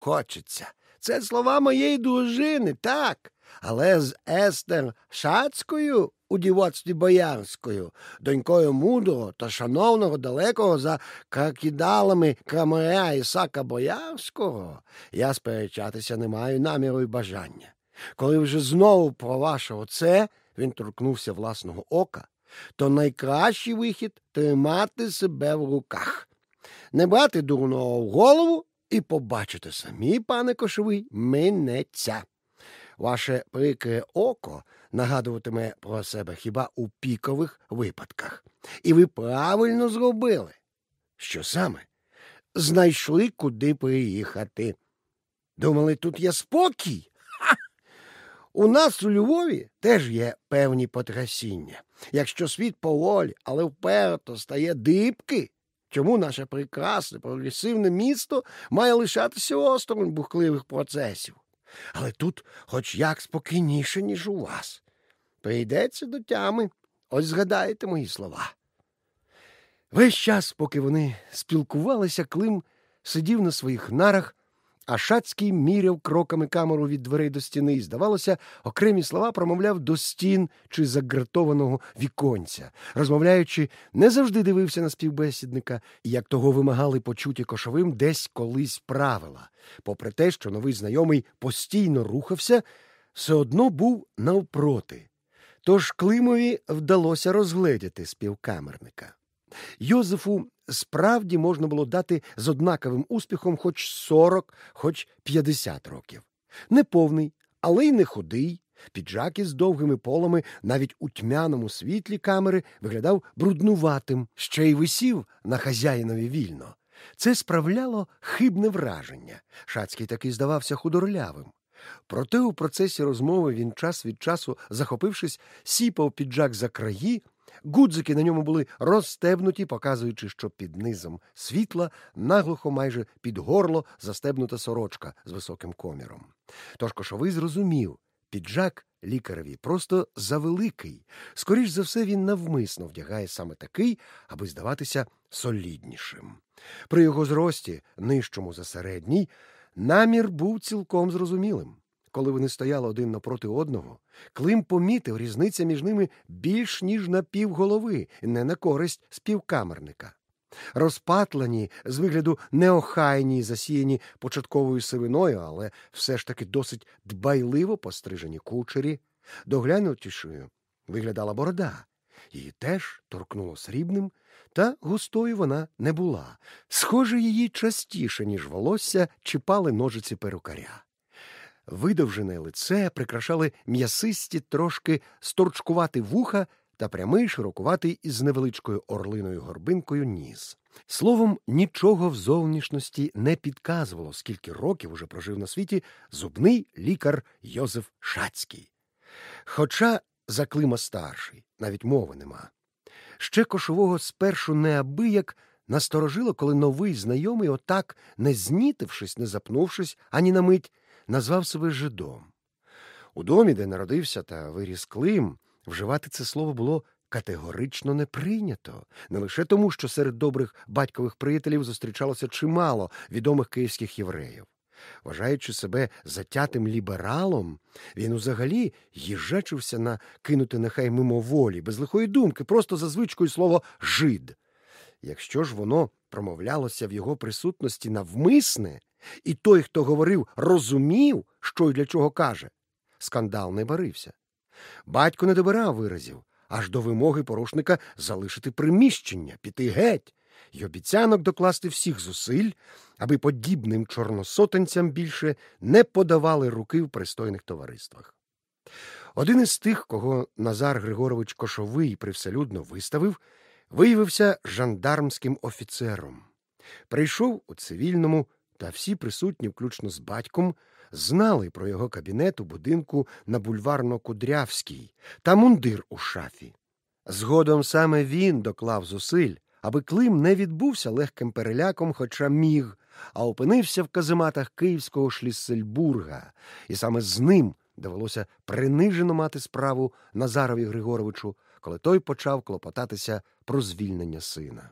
хочеться. Це слова моєї дружини, так. Але з Естер Шацькою у дівоцтві боярською, донькою мудрого та шановного далекого за кракідалами крамаря Ісака Боярського, я сперечатися не маю наміру і бажання. Коли вже знову про вашого це, він торкнувся власного ока, то найкращий вихід тримати себе в руках, не брати дурного в голову і побачите самі, пане кошовий, минеться. Ваше прикре око нагадуватиме про себе хіба у пікових випадках. І ви правильно зробили. Що саме? Знайшли, куди приїхати. Думали, тут є спокій? Ха! У нас у Львові теж є певні потрясіння. Якщо світ поволі, але вперто стає дибки, чому наше прекрасне прогресивне місто має лишатися осторонь бухливих процесів? Але тут хоч як спокійніше, ніж у вас. Прийдеться до тями. Ось згадаєте мої слова. Весь час, поки вони спілкувалися, Клим сидів на своїх нарах, а Шацький міряв кроками камеру від дверей до стіни і, здавалося, окремі слова промовляв до стін чи загратованого віконця, розмовляючи, не завжди дивився на співбесідника, і як того вимагали почуті кошовим десь колись правила. Попри те, що новий знайомий постійно рухався, все одно був навпроти. Тож Климові вдалося розгледіти співкамерника. Йозефу справді можна було дати з однаковим успіхом хоч 40, хоч 50 років. Не повний, але й не худий. Піджак із довгими полами навіть у тьмяному світлі камери виглядав бруднуватим, ще й висів на хазяїнові вільно. Це справляло хибне враження. Шацький таки здавався худорлявим. Проте у процесі розмови він час від часу, захопившись, сіпав піджак за краї, гудзики на ньому були розстебнуті, показуючи, що під низом світла наглухо майже під горло застебнута сорочка з високим коміром. Тож кошовий зрозумів, піджак лікареві просто завеликий. Скоріш за все, він навмисно вдягає саме такий, аби здаватися соліднішим. При його зрості, нижчому за середній, намір був цілком зрозумілим. Коли вони стояли один напроти одного, Клим помітив різниця між ними більш ніж на півголови, не на користь співкамерника. Розпатлені, з вигляду неохайні, засіяні початковою сивиною, але все ж таки досить дбайливо пострижені кучері, доглянутішою виглядала борода. Її теж торкнуло срібним, та густою вона не була. Схоже, її частіше, ніж волосся, чіпали ножиці перукаря. Видовжене лице прикрашали м'ясисті трошки сторчкувати вуха та прямий широкуватий із невеличкою орлиною горбинкою ніс. Словом, нічого в зовнішності не підказувало, скільки років уже прожив на світі зубний лікар Йозеф Шацький. Хоча за Клима старший, навіть мови нема. Ще кошового спершу неабияк насторожило, коли новий знайомий, отак, не знітившись, не запнувшись ані на мить, назвав себе жидом. У домі, де народився та виріс Клим, вживати це слово було категорично не прийнято, не лише тому, що серед добрих батькових приятелів зустрічалося чимало відомих київських євреїв. Вважаючи себе затятим лібералом, він узагалі їжачився на кинути нехай мимоволі, без лихої думки, просто за звичкою слово жид. Якщо ж воно промовлялося в його присутності навмисне, і той, хто говорив, розумів, що й для чого каже, скандал не барився. Батько не добирав виразів, аж до вимоги порушника залишити приміщення, піти геть, й обіцянок докласти всіх зусиль, аби подібним чорносотенцям більше не подавали руки в пристойних товариствах. Один із тих, кого Назар Григорович Кошовий привселюдно виставив, виявився жандармським офіцером. Прийшов у цивільному, та всі присутні, включно з батьком, знали про його кабінет у будинку на бульварно-Кудрявській та мундир у шафі. Згодом саме він доклав зусиль, аби Клим не відбувся легким переляком, хоча міг, а опинився в казематах Київського шліссельбурга, і саме з ним довелося принижено мати справу Назарові Григоровичу, коли той почав клопотатися про звільнення сина.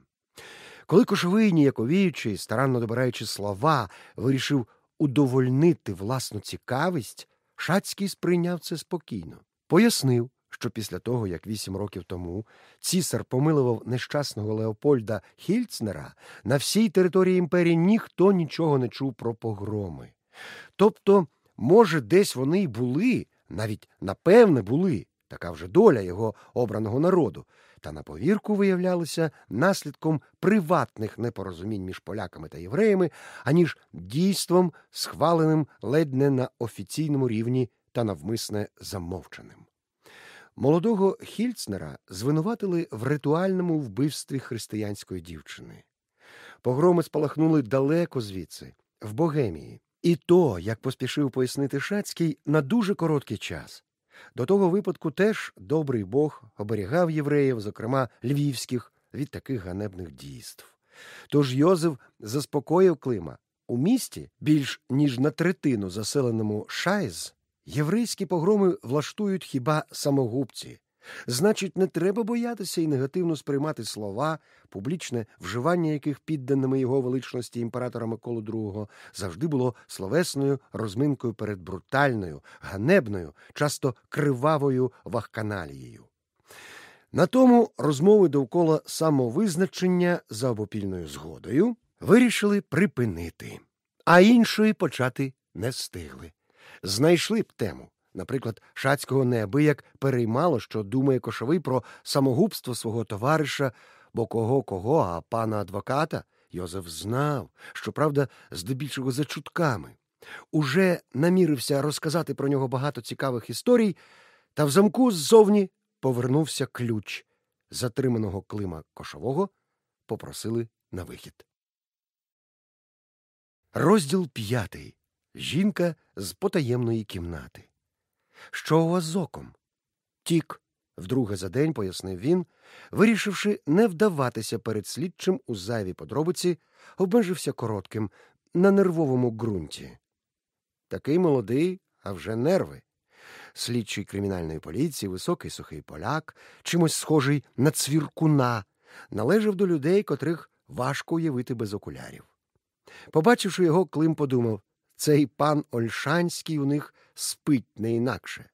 Коли кошовий, ніяковіючи, старанно добираючи слова, вирішив удовольнити власну цікавість, Шацький сприйняв це спокійно. Пояснив, що після того, як вісім років тому цісар помилував нещасного Леопольда Хільцнера, на всій території імперії ніхто нічого не чув про погроми. Тобто, може, десь вони й були, навіть напевне були, така вже доля його обраного народу, та на повірку виявлялися наслідком приватних непорозумінь між поляками та євреями, аніж дійством, схваленим ледь не на офіційному рівні та навмисне замовчаним. Молодого Хільцнера звинуватили в ритуальному вбивстві християнської дівчини. Погроми спалахнули далеко звідси, в Богемії, і то, як поспішив пояснити Шацький, на дуже короткий час. До того випадку теж добрий Бог оберігав євреїв, зокрема львівських, від таких ганебних дійств. Тож Йозеф заспокоїв Клима у місті, більш ніж на третину заселеному Шайз, єврейські погроми влаштують хіба самогубці. Значить, не треба боятися і негативно сприймати слова, публічне вживання яких підданими його величності імператора Миколу II завжди було словесною розминкою перед брутальною, ганебною, часто кривавою вахканалією. На тому розмови довкола самовизначення за обопільною згодою вирішили припинити, а іншої почати не встигли. Знайшли б тему. Наприклад, Шацького неабияк переймало, що думає кошовий про самогубство свого товариша, бо кого кого, а пана адвоката Йозеф знав, щоправда, здебільшого за чутками. Уже намірився розказати про нього багато цікавих історій, та в замку ззовні повернувся ключ. Затриманого Клима Кошового попросили на вихід. Розділ п'ятий. Жінка з потаємної кімнати. Що у вас з оком? Тік, вдруге за день пояснив він, вирішивши не вдаватися перед слідчим у зайві подробиці, обмежився коротким на нервовому ґрунті. Такий молодий, а вже нерви. Слідчий кримінальної поліції, високий сухий поляк, чимось схожий на цвіркуна, належав до людей, котрих важко уявити без окулярів. Побачивши його, Клим подумав цей пан Ольшанський у них спить не інакше.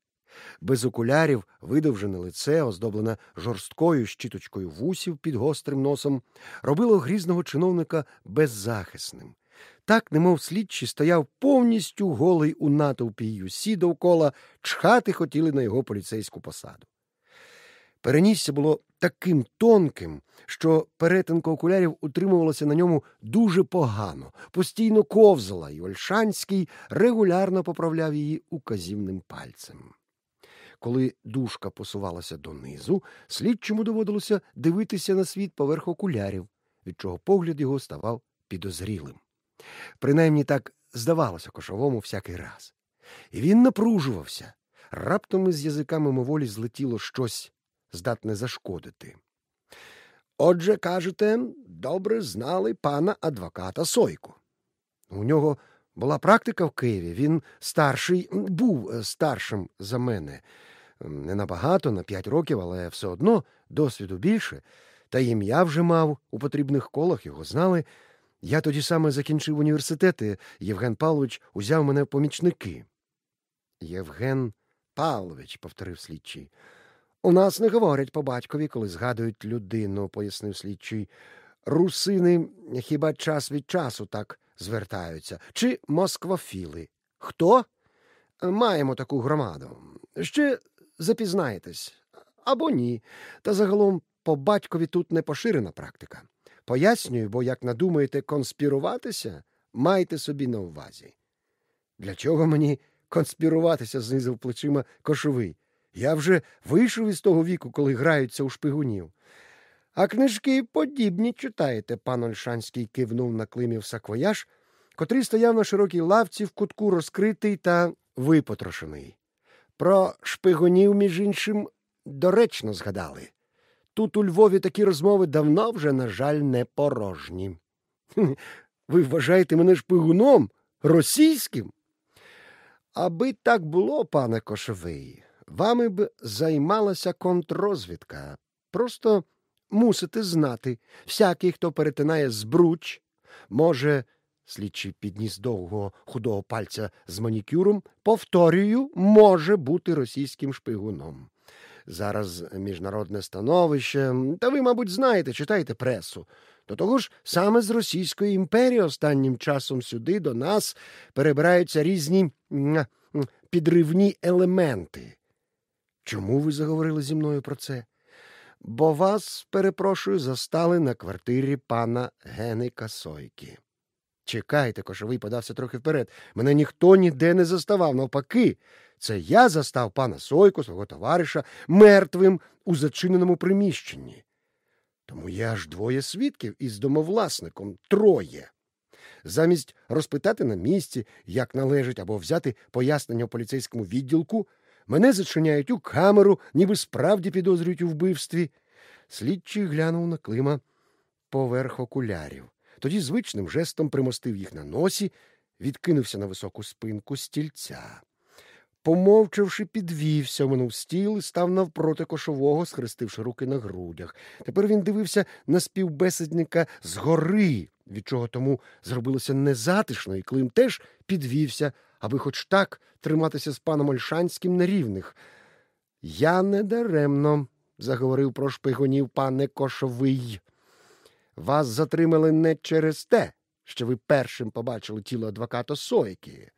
Без окулярів видовжене лице, оздоблене жорсткою щіточкою вусів під гострим носом, робило грізного чиновника беззахисним. Так, немов слідчий, стояв повністю голий у натовпі й усі довкола, чхати хотіли на його поліцейську посаду. Перенісся було таким тонким, що перетинка окулярів утримувалася на ньому дуже погано, постійно ковзала, і Ольшанський регулярно поправляв її указівним пальцем. Коли дужка посувалася донизу, слідчому доводилося дивитися на світ поверх окулярів, від чого погляд його ставав підозрілим. Принаймні так здавалося кошовому всякий раз. І він напружувався. Раптом із язиками моволі злетіло щось здатне зашкодити. Отже, кажете, добре знали пана адвоката Сойку. У нього була практика в Києві, він старший, був е, старшим за мене. Не набагато, на п'ять років, але все одно досвіду більше. Та ім'я вже мав у потрібних колах, його знали. Я тоді саме закінчив університет, і Євген Павлович узяв мене в помічники. Євген Павлович, повторив слідчий. У нас не говорять по батькові, коли згадують людину, пояснив слідчий. Русини хіба час від часу так звертаються, чи москвофіли? Хто? Маємо таку громаду. Ще запізнаєтесь або ні. Та загалом по батькові тут не поширена практика. Пояснюю, бо як надумаєте конспіруватися, майте собі на увазі. Для чого мені конспіруватися? знизив плечима кошовий. Я вже вийшов із того віку, коли граються у шпигунів. А книжки подібні читаєте, пан Ольшанський кивнув на Климів саквояж, котрий стояв на широкій лавці в кутку розкритий та випотрошений. Про шпигунів, між іншим, доречно згадали. Тут у Львові такі розмови давно вже, на жаль, не порожні. Ви вважаєте мене шпигуном російським? Аби так було, пане Кошовий, вами б займалася контррозвідка. Просто мусите знати, всякий, хто перетинає збруч, може Слідчий підніс довгого худого пальця з манікюром, повторюю, може бути російським шпигуном. Зараз міжнародне становище, та ви, мабуть, знаєте, читаєте пресу. До того ж, саме з Російської імперії останнім часом сюди до нас перебираються різні підривні елементи. Чому ви заговорили зі мною про це? Бо вас, перепрошую, застали на квартирі пана Геника Сойки. Чекайте, кошовий подався трохи вперед. Мене ніхто ніде не заставав. Навпаки, це я застав пана Сойку, свого товариша, мертвим у зачиненому приміщенні. Тому є аж двоє свідків із домовласником троє. Замість розпитати на місці, як належить, або взяти пояснення у поліцейському відділку, мене зачиняють у камеру, ніби справді підозрюють у вбивстві. Слідчий глянув на Клима поверх окулярів. Тоді звичним жестом примостив їх на носі, відкинувся на високу спинку стільця. Помовчавши, підвівся, минув стіл і став навпроти кошового, схрестивши руки на грудях. Тепер він дивився на співбесідника згори, від чого тому зробилося незатишно, і Клим теж підвівся, аби хоч так триматися з паном Ольшанським на рівних. Я недаремно, заговорив про шпигунів пане Кошовий. Вас затримали не через те, що ви першим побачили тіло адвоката Сойки.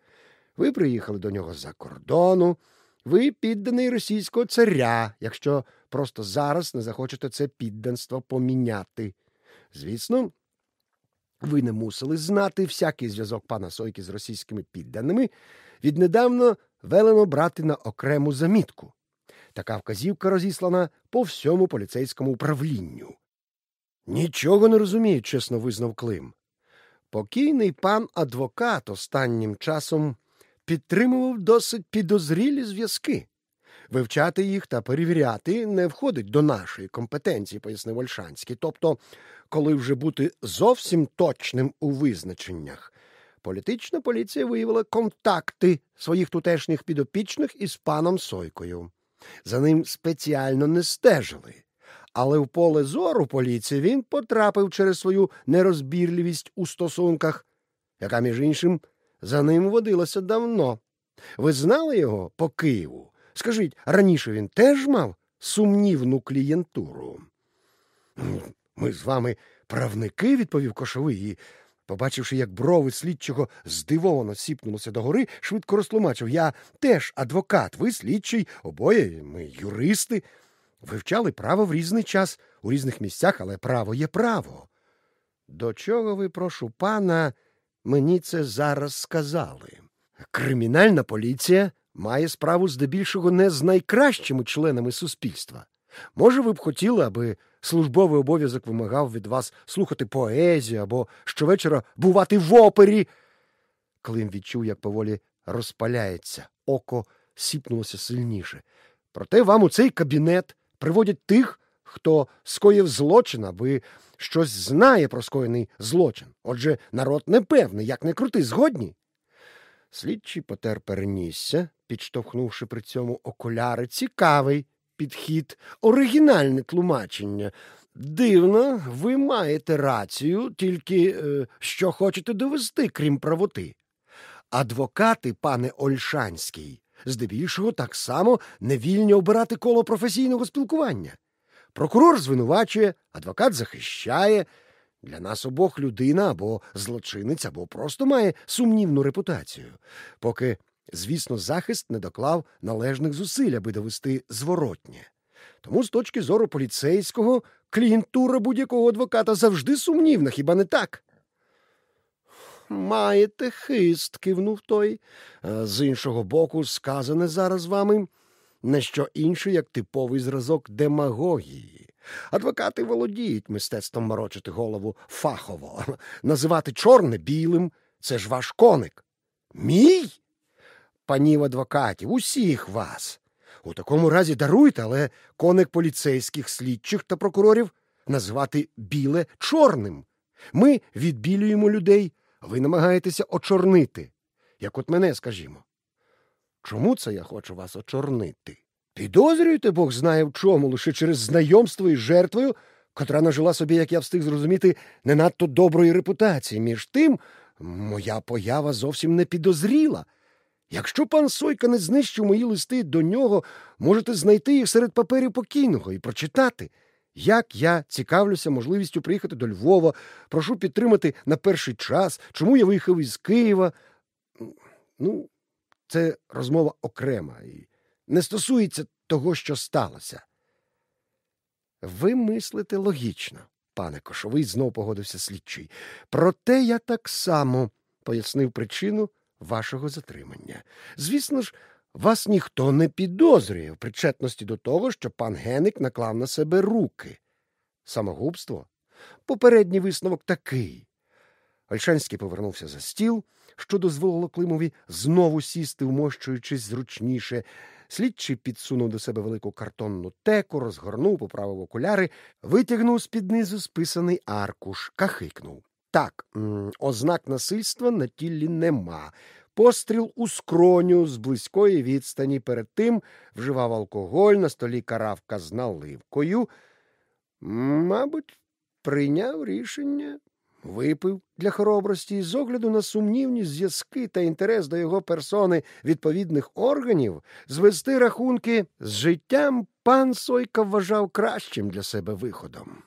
Ви приїхали до нього з-за кордону, ви підданий російського царя, якщо просто зараз не захочете це підданство поміняти. Звісно, ви не мусили знати всякий зв'язок пана Сойки з російськими підданими, віднедавна велено брати на окрему замітку. Така вказівка розіслана по всьому поліцейському управлінню. Нічого не розумію, чесно визнав Клим. Покійний пан адвокат останнім часом підтримував досить підозрілі зв'язки. Вивчати їх та перевіряти не входить до нашої компетенції, пояснив Ольшанський. Тобто, коли вже бути зовсім точним у визначеннях, політична поліція виявила контакти своїх тутешніх підопічних із паном Сойкою. За ним спеціально не стежили. Але в поле зору поліції він потрапив через свою нерозбірливість у стосунках, яка, між іншим, за ним водилася давно. Ви знали його по Києву? Скажіть, раніше він теж мав сумнівну клієнтуру? Ми з вами правники, відповів кошовий, і, побачивши, як брови слідчого здивовано сіпнулися догори, швидко розтлумачив Я теж адвокат, ви слідчий, обоє ми юристи. Вивчали право в різний час, у різних місцях, але право є право. До чого ви, прошу пана, мені це зараз сказали? Кримінальна поліція має справу здебільшого не з найкращими членами суспільства. Може, ви б хотіли, аби службовий обов'язок вимагав від вас слухати поезію або щовечора бувати в опері. Клим відчув, як поволі розпаляється, око сіпнулося сильніше. Проте вам у цей кабінет приводять тих, хто скоїв злочин, аби щось знає про скоєний злочин. Отже, народ непевний, як не крути, згодні. Слідчий потер перенісся, підштовхнувши при цьому окуляри, цікавий підхід, оригінальне тлумачення. Дивно, ви маєте рацію, тільки е, що хочете довести, крім правоти. Адвокати, пане Ольшанський, здебільшого так само не вільні обирати коло професійного спілкування. Прокурор звинувачує, адвокат захищає. Для нас обох людина або злочинець, або просто має сумнівну репутацію, поки, звісно, захист не доклав належних зусиль, аби довести зворотнє. Тому, з точки зору поліцейського, клієнтура будь-якого адвоката завжди сумнівна, хіба не так? Маєте хист, кивнув той. З іншого боку, сказане зараз вами не що інше, як типовий зразок демагогії. Адвокати володіють мистецтвом морочити голову фахово, називати чорне білим це ж ваш коник. Мій? Панів адвокатів, усіх вас. У такому разі даруйте, але коник поліцейських слідчих та прокурорів називати біле чорним. Ми відбілюємо людей, ви намагаєтеся очорнити, як от мене, скажімо. Чому це я хочу вас очорнити? Підозрюєте, Бог знає в чому, лише через знайомство із жертвою, котра нажила собі, як я встиг зрозуміти, не надто доброї репутації. Між тим, моя поява зовсім не підозріла. Якщо пан Сойка не знищив мої листи до нього, можете знайти їх серед паперів покійного і прочитати. Як я цікавлюся можливістю приїхати до Львова, прошу підтримати на перший час, чому я виїхав із Києва. Ну, це розмова окрема і не стосується того, що сталося. Ви мислите логічно, пане Кошовий, знов погодився слідчий. Проте я так само пояснив причину вашого затримання. Звісно ж, вас ніхто не підозрює в причетності до того, що пан Геник наклав на себе руки. Самогубство? Попередній висновок такий. Ольшанський повернувся за стіл, що дозволило Климові знову сісти, вмощуючись зручніше. Слідчий підсунув до себе велику картонну теку, розгорнув, поправив окуляри, витягнув з під низу списаний аркуш, кахикнув. Так, ознак насильства на тілі нема. Постріл у скроню з близької відстані перед тим вживав алкоголь, на столі каравка з наливкою. Мабуть, прийняв рішення, випив для хоробрості і з огляду на сумнівні зв'язки та інтерес до його персони відповідних органів, звести рахунки з життям пан Сойка вважав кращим для себе виходом.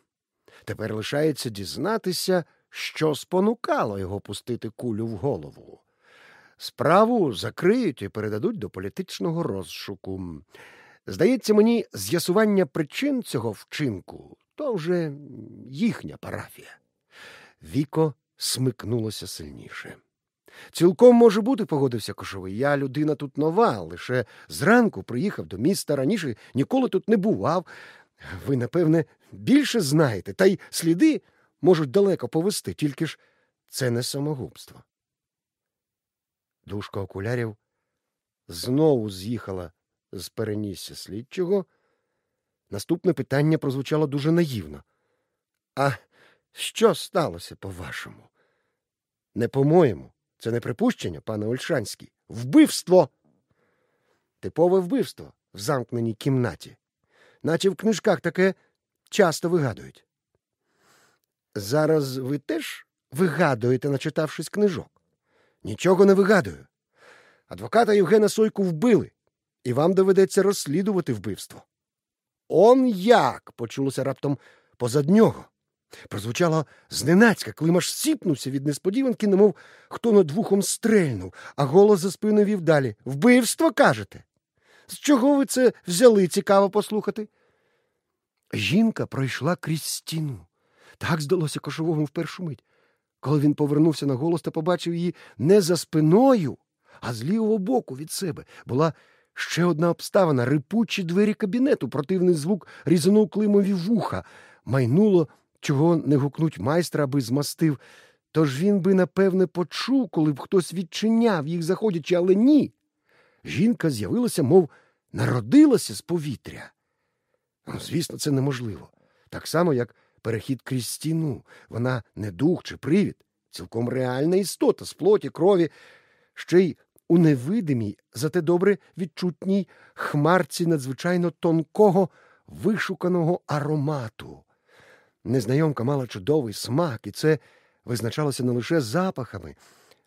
Тепер лишається дізнатися, що спонукало його пустити кулю в голову. Справу закриють і передадуть до політичного розшуку. Здається мені, з'ясування причин цього вчинку то вже їхня парафія. Віко смикнулося сильніше. Цілком може бути, погодився Кошовий. Я людина тут нова, лише зранку приїхав до міста раніше ніколи тут не бував. Ви, напевне, більше знаєте, та й сліди можуть далеко повести, тільки ж це не самогубство. Дужка окулярів знову з'їхала з перенісся слідчого. Наступне питання прозвучало дуже наївно. А що сталося, по-вашому? Не по-моєму, це не припущення, пане Ольшанський. Вбивство. Типове вбивство в замкненій кімнаті, наче в книжках таке часто вигадують. Зараз ви теж вигадуєте, начитавшись книжок. Нічого не вигадую. Адвоката Євгена Сойку вбили, і вам доведеться розслідувати вбивство. Он як. почулося раптом позад нього. Прозвучало зненацька, Климаш сіпнувся від несподіванки, немов хто над вухом стрельнув, а голос за спиною вів далі. Вбивство, кажете? З чого ви це взяли цікаво послухати? Жінка пройшла крізь стіну. Так здалося кошовому в першу мить. Коли він повернувся на голос та побачив її не за спиною, а з лівого боку від себе була ще одна обставина рипучі двері кабінету, противний звук різанув климові вуха, майнуло, чого не гукнуть майстра, аби змастив. Тож він би, напевне, почув, коли б хтось відчиняв їх, заходячи, але ні. Жінка з'явилася, мов народилася з повітря. Ну, Звісно, це неможливо. Так само, як перехід крізь стіну. Вона не дух чи привід, цілком реальна істота з плоті, крові, ще й у невидимій, зате добре відчутній хмарці надзвичайно тонкого, вишуканого аромату. Незнайомка мала чудовий смак, і це визначалося не лише запахами.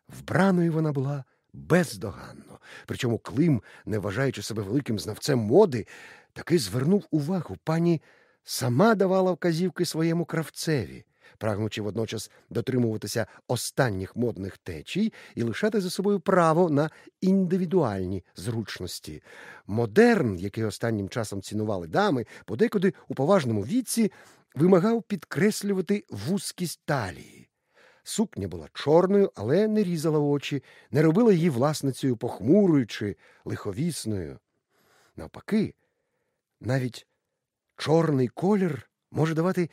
Вбраною вона була бездоганно. Причому Клим, не вважаючи себе великим знавцем моди, таки звернув увагу пані сама давала вказівки своєму кравцеві, прагнучи водночас дотримуватися останніх модних течій і лишати за собою право на індивідуальні зручності. Модерн, який останнім часом цінували дами, подекуди у поважному віці вимагав підкреслювати вузькість талії. Сукня була чорною, але не різала очі, не робила її власницею похмурою чи лиховісною. Навпаки, навіть чорний колір може давати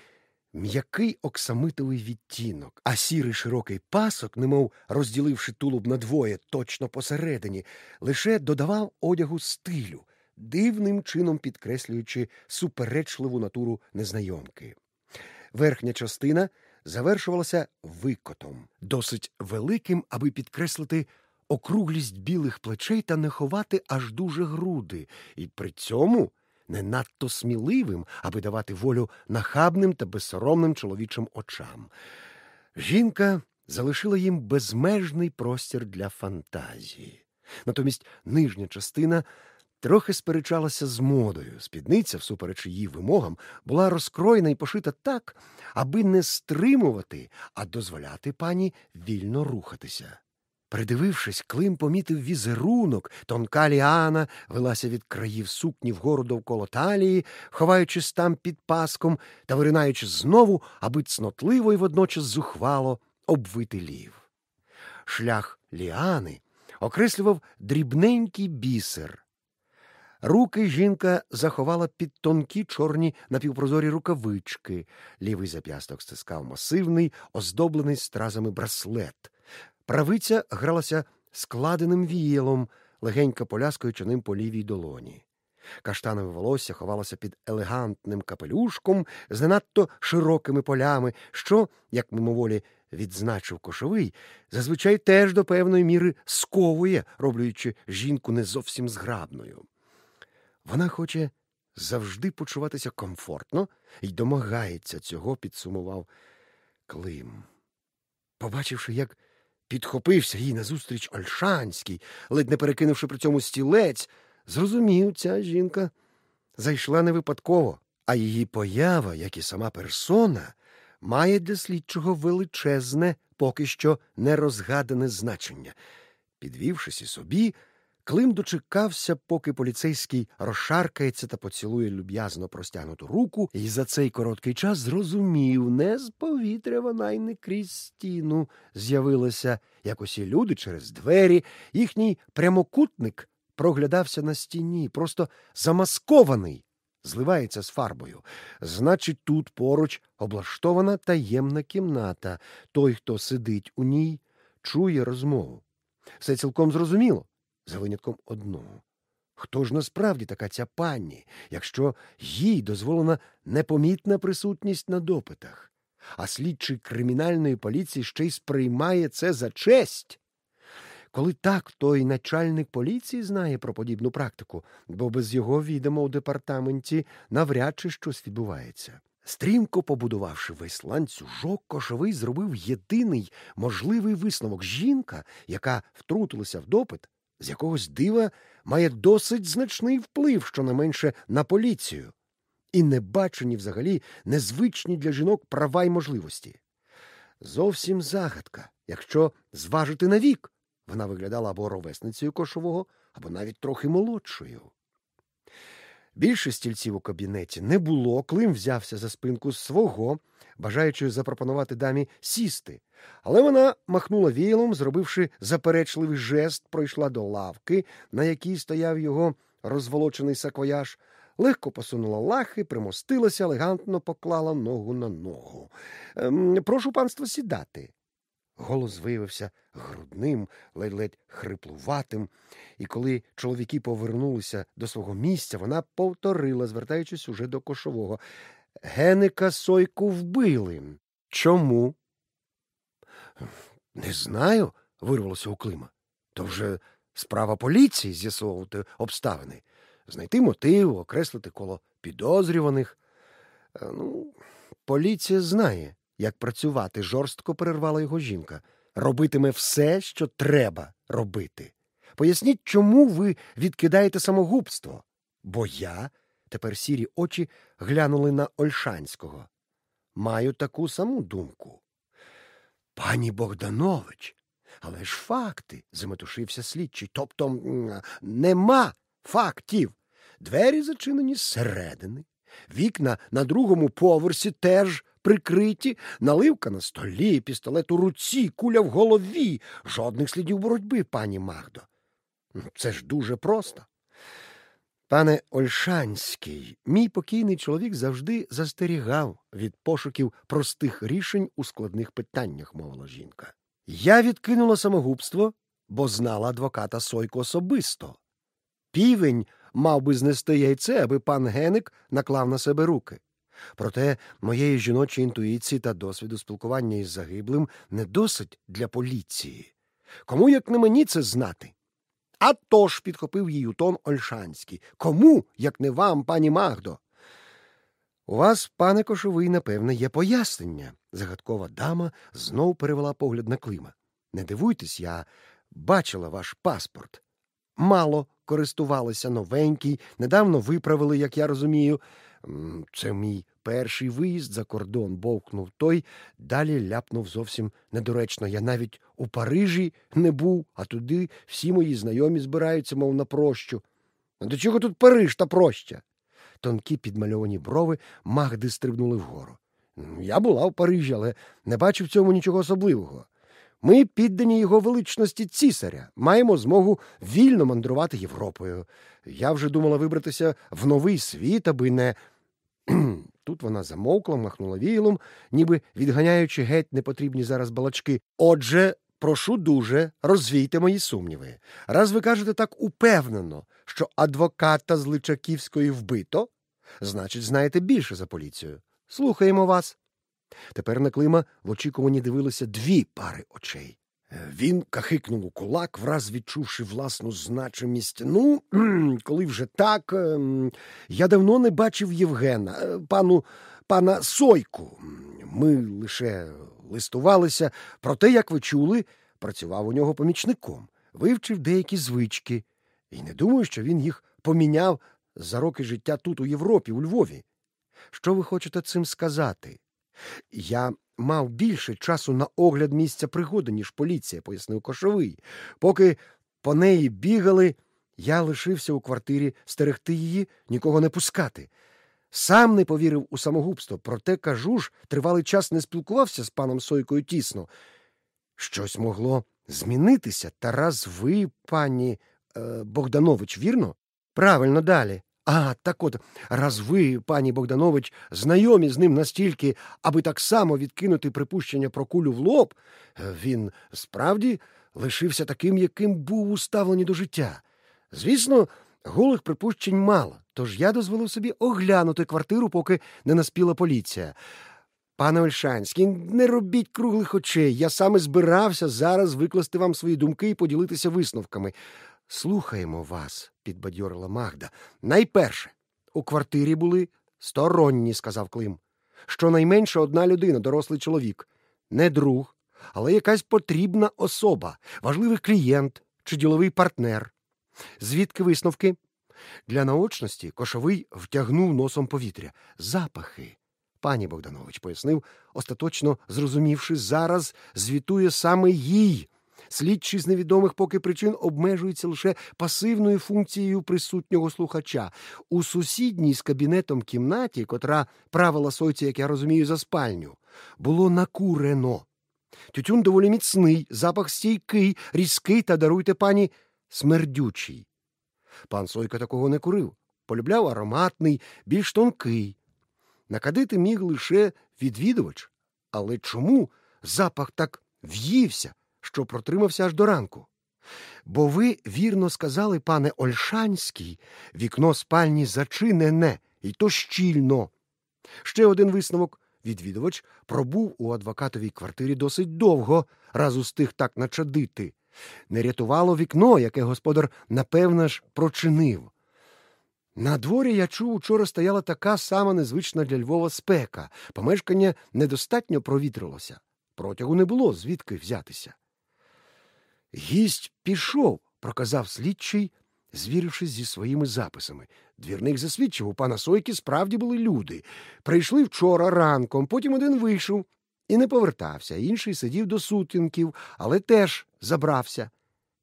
м'який оксамитовий відтінок, а сірий широкий пасок, немов розділивши тулуб надвоє точно посередині, лише додавав одягу стилю, дивним чином підкреслюючи суперечливу натуру незнайомки. Верхня частина завершувалася викотом, досить великим, аби підкреслити округлість білих плечей та не ховати аж дуже груди, і при цьому не надто сміливим, аби давати волю нахабним та безсоромним чоловічим очам. Жінка залишила їм безмежний простір для фантазії. Натомість нижня частина трохи сперечалася з модою. Спідниця, всупереч її вимогам, була розкроєна і пошита так, аби не стримувати, а дозволяти пані вільно рухатися. Придивившись, Клим помітив візерунок, тонка ліана велася від країв сукні вгору довкола талії, ховаючись там під паском та виринаючи знову, аби цнотливо і водночас зухвало обвити лів. Шлях ліани окреслював дрібненький бісер. Руки жінка заховала під тонкі чорні напівпрозорі рукавички, лівий зап'ясток стискав масивний, оздоблений стразами браслет. Правиця гралася складеним віялом, легенько поляскаючи ним по лівій долоні. Каштанове волосся ховалося під елегантним капелюшком з не надто широкими полями, що, як мимоволі відзначив кошовий, зазвичай теж до певної міри сковує, роблюючи жінку не зовсім зграбною. Вона хоче завжди почуватися комфортно і домагається цього, підсумував Клим. Побачивши, як підхопився їй назустріч Ольшанський, ледь не перекинувши при цьому стілець, зрозумів, ця жінка зайшла не випадково, а її поява, як і сама персона, має для слідчого величезне, поки що нерозгадане значення. Підвівшись і собі, Клим дочекався, поки поліцейський розшаркається та поцілує люб'язно простягнуту руку, і за цей короткий час зрозумів, не з повітря вона й не крізь стіну з'явилася, як усі люди через двері, їхній прямокутник проглядався на стіні, просто замаскований, зливається з фарбою. Значить, тут поруч облаштована таємна кімната. Той, хто сидить у ній, чує розмову. Все цілком зрозуміло за винятком одного. Хто ж насправді така ця пані, якщо їй дозволена непомітна присутність на допитах, а слідчий кримінальної поліції ще й сприймає це за честь? Коли так, то й начальник поліції знає про подібну практику, бо без його відома у департаменті навряд чи щось відбувається. Стрімко побудувавши весь ланцюжок, кошовий зробив єдиний можливий висновок жінка, яка втрутилася в допит, з якогось дива має досить значний вплив, щонайменше на поліцію, і не бачені взагалі незвичні для жінок права й можливості. Зовсім загадка, якщо зважити на вік, вона виглядала або ровесницею кошового, або навіть трохи молодшою. Більше стільців у кабінеті не було, Клим взявся за спинку свого, бажаючи запропонувати дамі сісти, але вона махнула віялом, зробивши заперечливий жест, пройшла до лавки, на якій стояв його розволочений саквояж, легко посунула лахи, примостилася, елегантно поклала ногу на ногу. «Ем, прошу панство сідати. Голос виявився грудним, ледь-ледь хриплуватим, і коли чоловіки повернулися до свого місця, вона повторила, звертаючись уже до кошового. Геника Сойку вбили. Чому? Не знаю, вирвалося у Клима. То вже справа поліції з'ясовувати обставини, знайти мотив, окреслити коло підозрюваних. Е, ну, поліція знає, як працювати, жорстко перервала його жінка. Робитиме все, що треба робити. Поясніть, чому ви відкидаєте самогубство? Бо я, тепер сірі очі глянули на Ольшанського. Маю таку саму думку. Пані Богданович, але ж факти, заметушився слідчий. Тобто нема фактів. Двері зачинені зсередини, вікна на другому поверсі теж прикриті, наливка на столі, пістолет у руці, куля в голові, жодних слідів боротьби, пані Магдо. Ну, це ж дуже просто. Пане Ольшанський, мій покійний чоловік завжди застерігав від пошуків простих рішень у складних питаннях, мовила жінка. Я відкинула самогубство, бо знала адвоката Сойко особисто. Півень мав би знести яйце, аби пан Геник наклав на себе руки. Проте моєї жіночої інтуїції та досвіду спілкування із загиблим не досить для поліції. Кому, як не мені, це знати? «А тож», – підхопив її тон Ольшанський. Кому, як не вам, пані Магдо? У вас, пане кошовий, напевне, є пояснення. Загадкова дама знов перевела погляд на Клима. Не дивуйтесь, я бачила ваш паспорт. Мало користувалися новенький, недавно виправили, як я розумію. Це мій перший виїзд за кордон, бовкнув той, далі ляпнув зовсім недоречно. Я навіть у Парижі не був, а туди всі мої знайомі збираються, мов на прощу. А до чого тут Париж та проща? Тонкі підмальовані брови магди стрибнули вгору. Я була в Парижі, але не бачу в цьому нічого особливого. Ми, піддані його величності цісаря, маємо змогу вільно мандрувати Європою. Я вже думала вибратися в новий світ, аби не. Тут вона замовкла, махнула віялом, ніби відганяючи геть непотрібні зараз балачки. Отже, прошу дуже, розвійте мої сумніви. Раз ви кажете так упевнено, що адвоката з Личаківської вбито, значить, знаєте більше за поліцію. Слухаємо вас. Тепер на Клима в очікуванні дивилися дві пари очей. Він кахикнув у кулак, враз відчувши власну значимість. Ну, коли вже так, ем, я давно не бачив Євгена, е, пану пана Сойку. Ми лише листувалися, проте, як ви чули, працював у нього помічником, вивчив деякі звички, і не думаю, що він їх поміняв за роки життя тут, у Європі, у Львові. Що ви хочете цим сказати? Я мав більше часу на огляд місця пригоди, ніж поліція, пояснив Кошовий. Поки по неї бігали, я лишився у квартирі стерегти її, нікого не пускати. Сам не повірив у самогубство, проте, кажу ж, тривалий час не спілкувався з паном Сойкою тісно. Щось могло змінитися, та раз ви, пані е, Богданович, вірно? Правильно далі. А, так от, раз ви, пані Богданович, знайомі з ним настільки, аби так само відкинути припущення про кулю в лоб, він справді лишився таким, яким був уставлений до життя. Звісно, голих припущень мало, тож я дозволив собі оглянути квартиру, поки не наспіла поліція. Пане Ольшанський, не робіть круглих очей. Я саме збирався зараз викласти вам свої думки і поділитися висновками. Слухаємо вас, підбадьорила Магда. Найперше, у квартирі були сторонні, сказав Клим. Щонайменше одна людина, дорослий чоловік, не друг, але якась потрібна особа, важливий клієнт чи діловий партнер. Звідки висновки? Для наочності кошовий втягнув носом повітря. Запахи. Пані Богданович пояснив, остаточно зрозумівши, зараз звітує саме їй. Слідчий з невідомих поки причин обмежується лише пасивною функцією присутнього слухача. У сусідній з кабінетом кімнаті, котра правила сойці, як я розумію, за спальню, було накурено. Тютюн доволі міцний, запах стійкий, різкий та даруйте пані смердючий. Пан Сойка такого не курив, полюбляв ароматний, більш тонкий. Накадити міг лише відвідувач. Але чому запах так в'ївся? Що протримався аж до ранку. Бо ви вірно сказали, пане Ольшанський, вікно спальні зачинене, і то щільно. Ще один висновок відвідувач пробув у адвокатовій квартирі досить довго, раз устиг так начадити. Не рятувало вікно, яке господар, напевно ж, прочинив. На дворі, я чув, учора стояла така сама незвична для Львова спека. Помешкання недостатньо провітрилося. Протягу не було звідки взятися. Гість пішов, проказав слідчий, звірившись зі своїми записами. Двірник засвідчив, у пана Сойки справді були люди. Прийшли вчора ранком, потім один вийшов і не повертався, інший сидів до сутінків, але теж забрався.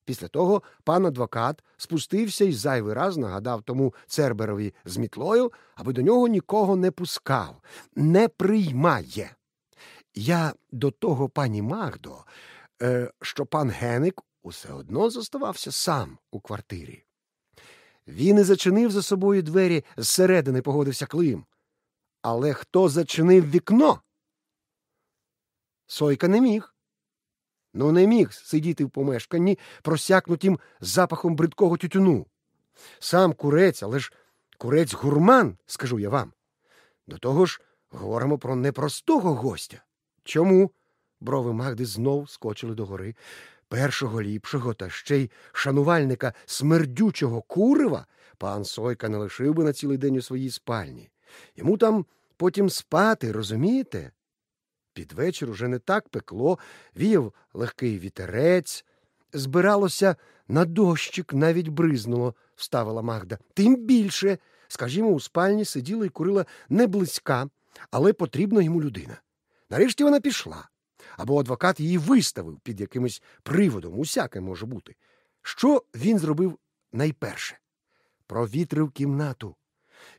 Після того пан адвокат спустився і зайвий раз нагадав тому Церберові з мітлою, аби до нього нікого не пускав, не приймає. Я до того, пані Магдо, що пан Геник усе одно зоставався сам у квартирі. Він і зачинив за собою двері зсередини, погодився Клим. Але хто зачинив вікно? Сойка не міг. Ну, не міг сидіти в помешканні, просякнутім запахом бридкого тютюну. Сам курець, але ж курець гурман, скажу я вам. До того ж, говоримо про непростого гостя. Чому? Брови Магди знов скочили догори. Першого ліпшого та ще й шанувальника смердючого курива пан Сойка не лишив би на цілий день у своїй спальні. Йому там потім спати, розумієте? Під вечір уже не так пекло, віяв легкий вітерець, збиралося на дощик, навіть бризнуло, вставила Магда. Тим більше, скажімо, у спальні сиділа і курила не близька, але потрібна йому людина. Нарешті вона пішла, або адвокат її виставив під якимось приводом, усяке може бути. Що він зробив найперше? Провітрив кімнату.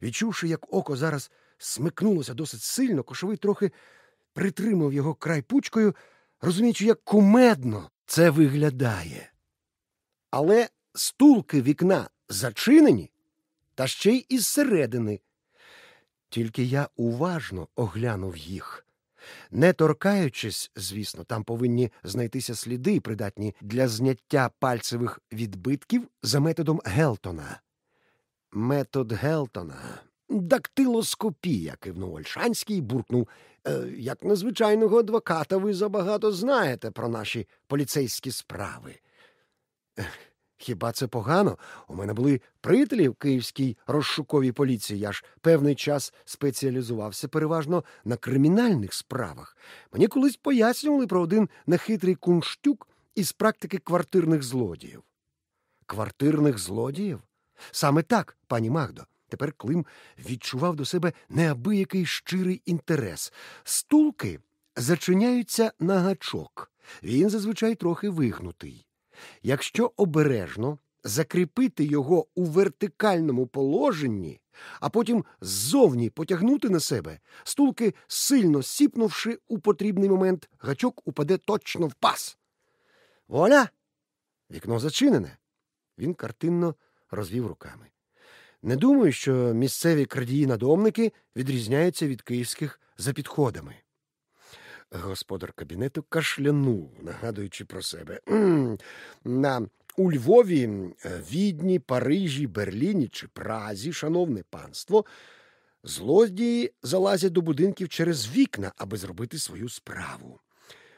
Відчувши, як око зараз смикнулося досить сильно, кошовий трохи притримав його край пучкою, розуміючи, як кумедно це виглядає. Але стулки вікна зачинені, та ще й із середини. Тільки я уважно оглянув їх. Не торкаючись, звісно, там повинні знайтися сліди, придатні для зняття пальцевих відбитків за методом Гелтона. Метод Гелтона. Дактилоскопія, кивнув Ольшанський і буркнув. «Е, Як незвичайного адвоката, ви забагато знаєте про наші поліцейські справи. «Ех, Хіба це погано? У мене були приятелі в київській розшуковій поліції. Я ж певний час спеціалізувався переважно на кримінальних справах. Мені колись пояснювали про один нехитрий кунштюк із практики квартирних злодіїв. Квартирних злодіїв? Саме так, пані Магдо. Тепер Клим відчував до себе неабиякий щирий інтерес. Стулки зачиняються на гачок. Він зазвичай трохи вигнутий. Якщо обережно закріпити його у вертикальному положенні, а потім ззовні потягнути на себе, стулки, сильно сіпнувши у потрібний момент, гачок упаде точно в пас. Воля! Вікно зачинене. Він картинно розвів руками. Не думаю, що місцеві крадії-надомники відрізняються від київських за підходами. Господар кабінету кашлянув, нагадуючи про себе. На у Львові, Відні, Парижі, Берліні чи Празі, шановне панство, злодії залазять до будинків через вікна, аби зробити свою справу.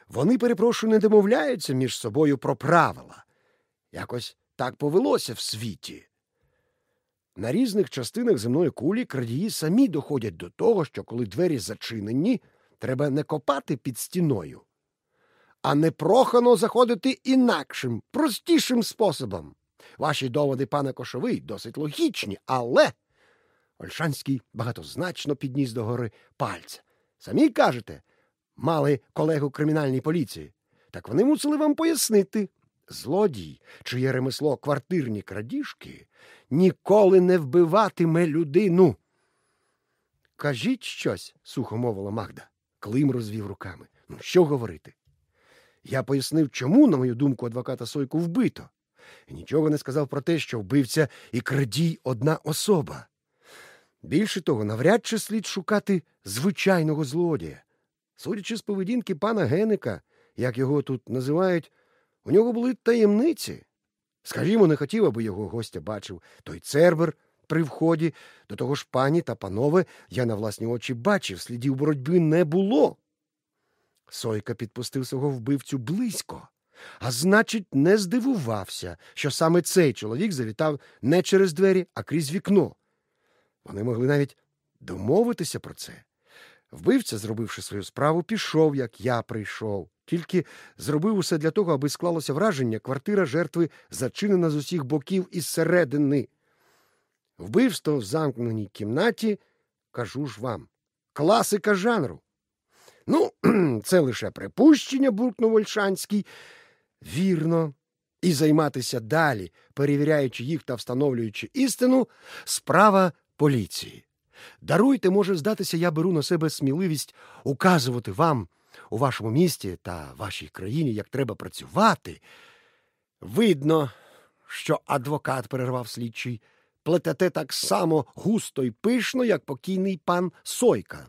Вони, перепрошую, не домовляються між собою про правила. Якось так повелося в світі. На різних частинах земної кулі крадії самі доходять до того, що коли двері зачинені, треба не копати під стіною, а непрохано заходити інакшим, простішим способом. Ваші доводи, пане Кошовий, досить логічні, але. Ольшанський багатозначно підніс догори пальця. Самі кажете, мали колегу кримінальній поліції. Так вони мусили вам пояснити. Злодій, чиє ремесло квартирні крадіжки, ніколи не вбиватиме людину. Кажіть щось, сухо мовила Магда. Клим розвів руками. Ну, що говорити? Я пояснив, чому, на мою думку, адвоката Сойку вбито, і нічого не сказав про те, що вбивця і крадій одна особа. Більше того, навряд чи слід шукати звичайного злодія. Судячи з поведінки пана Геника, як його тут називають, у нього були таємниці. Скажімо, не хотів, аби його гостя бачив той цербер при вході, до того ж пані та панове я на власні очі бачив, слідів боротьби не було. Сойка підпустив свого вбивцю близько, а значить, не здивувався, що саме цей чоловік завітав не через двері, а крізь вікно. Вони могли навіть домовитися про це. Вбивця, зробивши свою справу, пішов, як я прийшов, тільки зробив усе для того, аби склалося враження, квартира жертви зачинена з усіх боків і зсередини. Вбивство в замкненій кімнаті, кажу ж вам, класика жанру. Ну, це лише припущення, буркнув Ольшанський. Вірно. І займатися далі, перевіряючи їх та встановлюючи істину, справа поліції. Даруйте, може здатися, я беру на себе сміливість указувати вам у вашому місті та вашій країні, як треба працювати. Видно, що адвокат перервав слідчий, плетете так само густо й пишно, як покійний пан Сойка.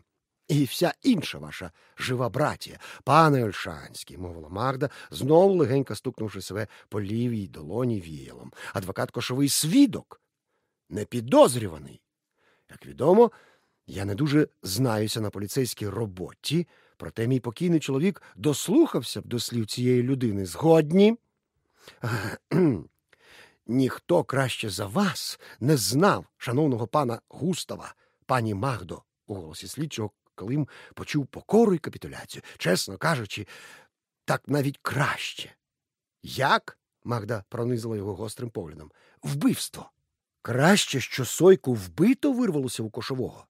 І вся інша ваша жива братія. Пане Ольшанський, мовила Магда, знову легенько стукнувши себе по лівій долоні віялом. Адвокат кошовий свідок, непідозрюваний. Як відомо, я не дуже знаюся на поліцейській роботі, проте мій покійний чоловік дослухався б до слів цієї людини. Згодні. Ніхто краще за вас не знав шановного пана Густава, пані Магдо, У голосі слідчого Клим почув покору і капітуляцію. Чесно кажучи, так навіть краще. Як? Магда пронизила його гострим поглядом. Вбивство. Краще, що сойку вбито вирвалося у кошового.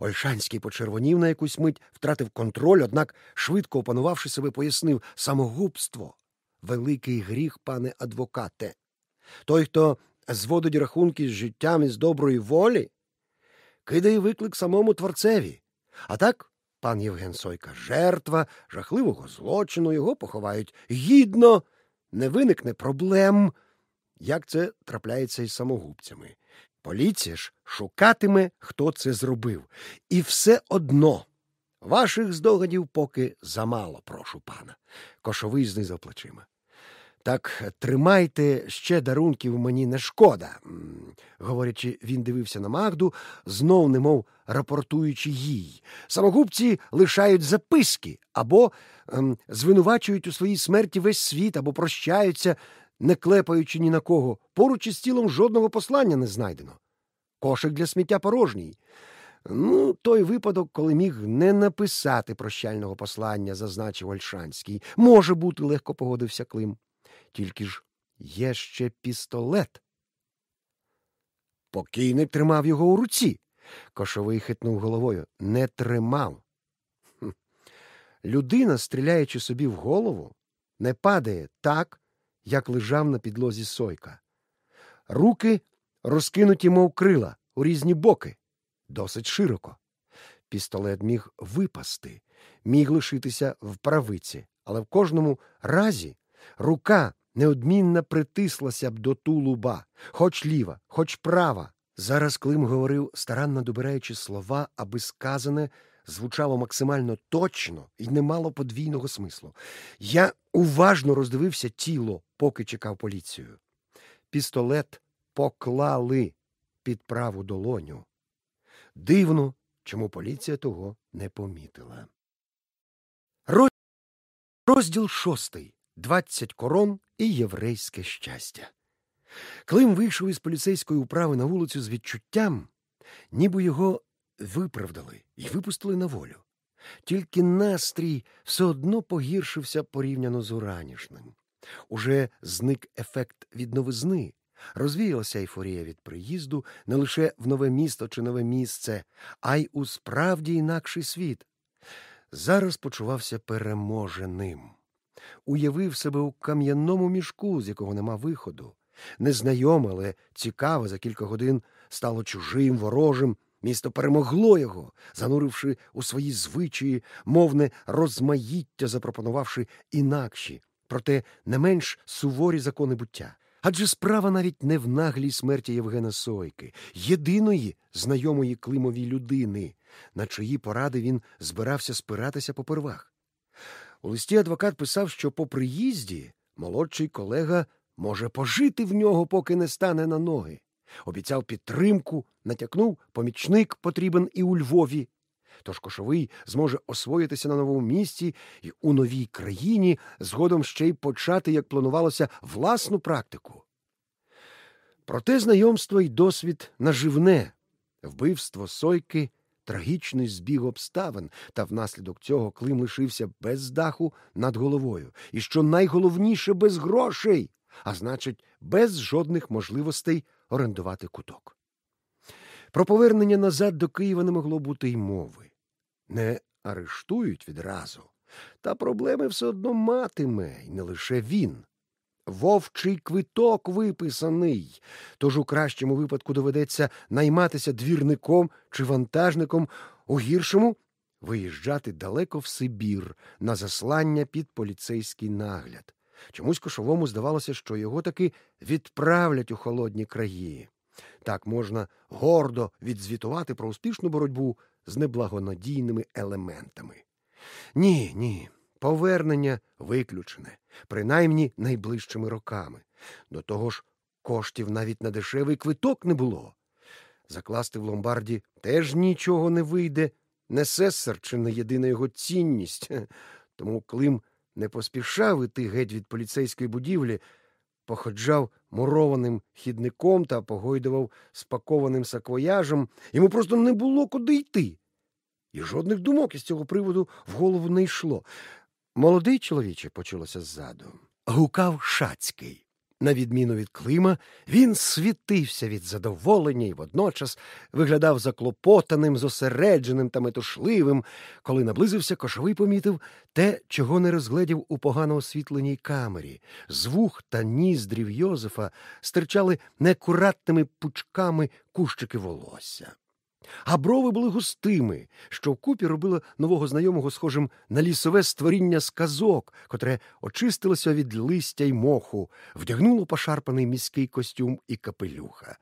Ольшанський почервонів на якусь мить, втратив контроль, однак, швидко опанувавши себе, пояснив самогубство. Великий гріх, пане адвокате. Той, хто зводить рахунки з життям із доброї волі, кидає виклик самому творцеві. А так, пан Євген Сойка, жертва жахливого злочину, його поховають гідно, не виникне проблем. Як це трапляється із самогубцями? Поліція ж шукатиме, хто це зробив. І все одно ваших здогадів поки замало, прошу пана. Кошовий знизав плечима. Так тримайте ще дарунків мені не шкода. Говорячи, він дивився на Магду, знов немов рапортуючи їй. Самогубці лишають записки або ем, звинувачують у своїй смерті весь світ, або прощаються, не клепаючи ні на кого. Поруч із тілом жодного послання не знайдено. Кошик для сміття порожній. Ну, той випадок, коли міг не написати прощального послання, зазначив Ольшанський. Може бути, легко погодився Клим. Тільки ж є ще пістолет. Покійник тримав його у руці. Кошовий хитнув головою. Не тримав. Людина, стріляючи собі в голову, не падає так, як лежав на підлозі сойка. Руки розкинуті, мов крила, у різні боки, досить широко. Пістолет міг випасти, міг лишитися в правиці, але в кожному разі рука неодмінно притислася б до тулуба, хоч ліва, хоч права. Зараз Клим говорив, старанно добираючи слова, аби сказане звучало максимально точно і не мало подвійного смислу. Я уважно роздивився тіло, поки чекав поліцію. Пістолет поклали під праву долоню. Дивно, чому поліція того не помітила. Розділ шостий. Двадцять корон і єврейське щастя. Клим вийшов із поліцейської управи на вулицю з відчуттям, ніби його виправдали і випустили на волю. Тільки настрій все одно погіршився порівняно з уранішним. Уже зник ефект від новизни, розвіялася ейфорія від приїзду не лише в нове місто чи нове місце, а й у справді інакший світ. Зараз почувався переможеним. Уявив себе у кам'яному мішку, з якого нема виходу. Незнайоме, але цікаве за кілька годин стало чужим, ворожим. Місто перемогло його, зануривши у свої звичаї, мовне розмаїття, запропонувавши інакші, проте не менш суворі закони буття. Адже справа навіть не в наглій смерті Євгена Сойки, єдиної знайомої Климовій людини, на чиї поради він збирався спиратися попервах. У листі адвокат писав, що по приїзді молодший колега може пожити в нього, поки не стане на ноги. Обіцяв підтримку, натякнув, помічник потрібен і у Львові. Тож кошовий зможе освоїтися на новому місці і у новій країні, згодом ще й почати, як планувалося, власну практику. Проте знайомство й досвід наживне вбивство сойки, трагічний збіг обставин, та внаслідок цього Клим лишився без даху над головою, і що найголовніше без грошей, а значить, без жодних можливостей орендувати куток. Про повернення назад до Києва не могло бути й мови. Не арештують відразу, та проблеми все одно матиме, і не лише він. Вовчий квиток виписаний, тож у кращому випадку доведеться найматися двірником чи вантажником, у гіршому виїжджати далеко в Сибір на заслання під поліцейський нагляд. Чомусь кошовому здавалося, що його таки відправлять у холодні краї. Так можна гордо відзвітувати про успішну боротьбу з неблагонадійними елементами. Ні, ні, повернення виключене, принаймні найближчими роками. До того ж, коштів навіть на дешевий квиток не було. Закласти в ломбарді теж нічого не вийде, не сесар чи не єдина його цінність. Тому Клим не поспішав іти геть від поліцейської будівлі, походжав мурованим хідником та погойдував спакованим саквояжем. Йому просто не було куди йти. і жодних думок із цього приводу в голову не йшло. Молодий чоловіче, почулося ззаду, гукав Шацький. На відміну від Клима, він світився від задоволення і водночас виглядав заклопотаним, зосередженим та метушливим. Коли наблизився, кошовий помітив те, чого не розгледів у погано освітленій камері. З вух та ніздрів Йозефа стирчали неакуратними пучками кущики волосся а брови були густими, що вкупі робило нового знайомого схожим на лісове створіння з казок, котре очистилося від листя й моху, вдягнуло пошарпаний міський костюм і капелюха.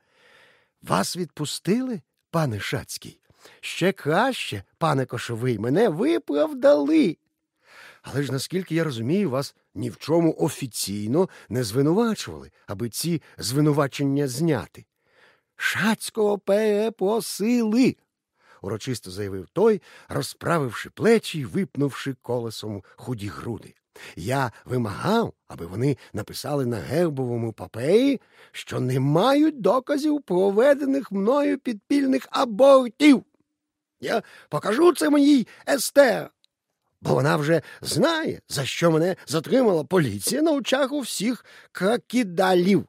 Вас відпустили, пане Шацький? Ще краще, пане Кошовий, мене виправдали. Але ж, наскільки я розумію, вас ні в чому офіційно не звинувачували, аби ці звинувачення зняти. Шацького перепросили, урочисто заявив той, розправивши плечі й випнувши колесом худі груди. Я вимагав, аби вони написали на гербовому папері, що не мають доказів проведених мною підпільних абортів. Я покажу це моїй Естер, бо вона вже знає, за що мене затримала поліція на очах у всіх кракідалів.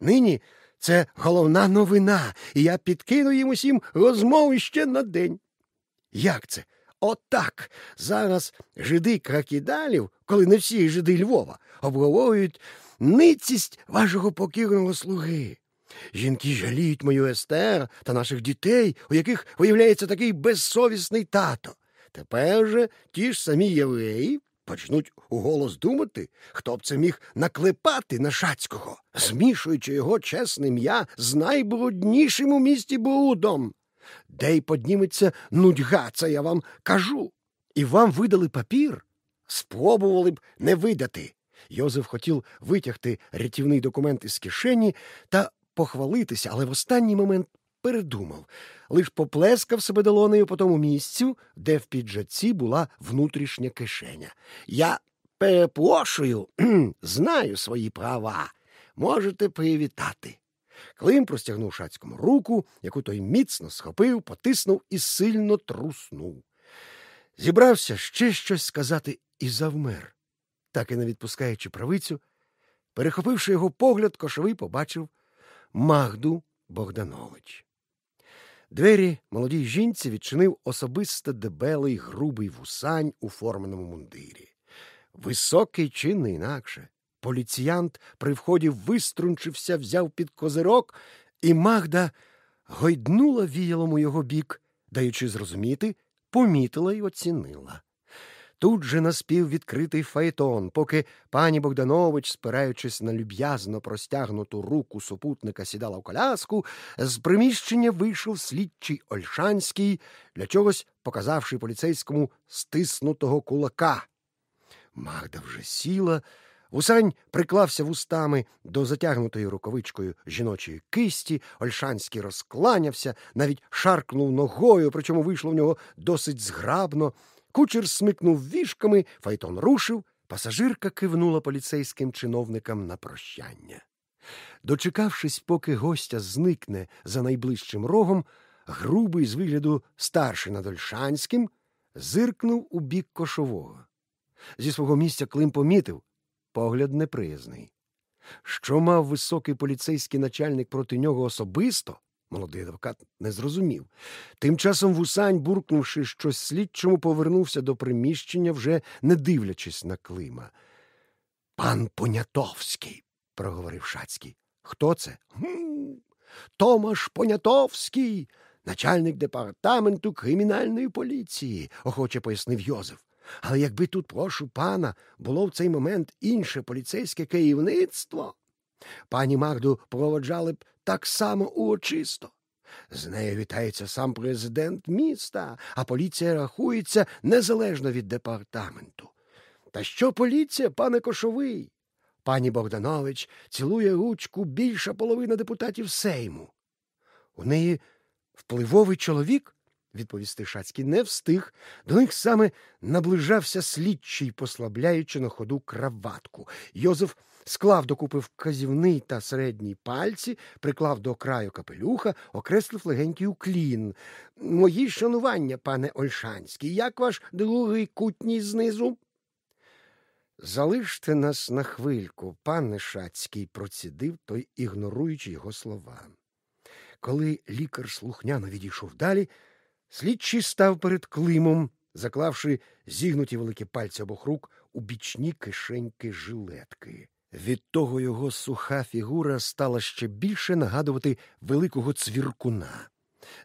Нині це головна новина, і я підкину їм усім розмови ще на день. Як це? Отак. Зараз жиди кракідалів, коли не всі жиди Львова, обговорюють ницість вашого покірного слуги. Жінки жаліють мою естер та наших дітей, у яких виявляється такий безсовісний тато. Тепер же ті ж самі євреї почнуть уголос думати, хто б це міг наклепати на Шацького, змішуючи його чесне ім'я з найбруднішим у місті брудом. Де й подніметься нудьга, це я вам кажу. І вам видали папір? Спробували б не видати. Йозеф хотів витягти рятівний документ із кишені та похвалитися, але в останній момент передумав, лиш поплескав себе долонею по тому місцю, де в піджаці була внутрішня кишеня. Я перепрошую, знаю свої права. Можете привітати. Клим простягнув шацькому руку, яку той міцно схопив, потиснув і сильно труснув. Зібрався ще щось сказати і завмер, так і не відпускаючи правицю. Перехопивши його погляд, кошовий побачив Магду Богданович. Двері молодій жінці відчинив особисто дебелий грубий вусань у форменому мундирі. Високий чин не інакше. Поліціянт при вході виструнчився, взяв під козирок, і Магда гойднула віялом у його бік, даючи зрозуміти, помітила й оцінила. Тут же наспів відкритий фаетон, поки пані Богданович, спираючись на люб'язно простягнуту руку супутника, сідала в коляску, з приміщення вийшов слідчий Ольшанський, для чогось показавши поліцейському стиснутого кулака. Магда вже сіла. Вусань приклався вустами до затягнутої рукавичкою жіночої кисті, Ольшанський розкланявся, навіть шаркнув ногою, причому вийшло в нього досить зграбно. Кучер смикнув вішками, файтон рушив, пасажирка кивнула поліцейським чиновникам на прощання. Дочекавшись, поки гостя зникне за найближчим рогом, грубий з вигляду старший над зиркнув у бік кошового. Зі свого місця Клим помітив погляд неприязний. Що мав високий поліцейський начальник проти нього особисто, Молодий адвокат не зрозумів. Тим часом вусань, буркнувши щось слідчому, повернувся до приміщення, вже не дивлячись на Клима. Пан Понятовський, проговорив Шацький. Хто це? «Гм, Томаш Понятовський, начальник департаменту кримінальної поліції, охоче пояснив Йозеф. Але якби тут, прошу пана, було в цей момент інше поліцейське керівництво. Пані Магду проводжали б так само урочисто. З нею вітається сам президент міста, а поліція рахується незалежно від департаменту. Та що поліція, пане Кошовий? Пані Богданович цілує ручку більша половина депутатів Сейму. У неї впливовий чоловік? Відповісти Шацький не встиг. До них саме наближався слідчий, послабляючи на ходу краватку. Йозеф склав докупи вказівний та середній пальці, приклав до краю капелюха, окреслив легенький уклін. Мої шанування, пане Ольшанський, як ваш другий кутній знизу? Залиште нас на хвильку, пане Шацький, процідив той, ігноруючи його слова. Коли лікар слухняно відійшов далі, слідчий став перед климом, заклавши зігнуті великі пальці обох рук у бічні кишеньки жилетки. Від того його суха фігура стала ще більше нагадувати великого цвіркуна.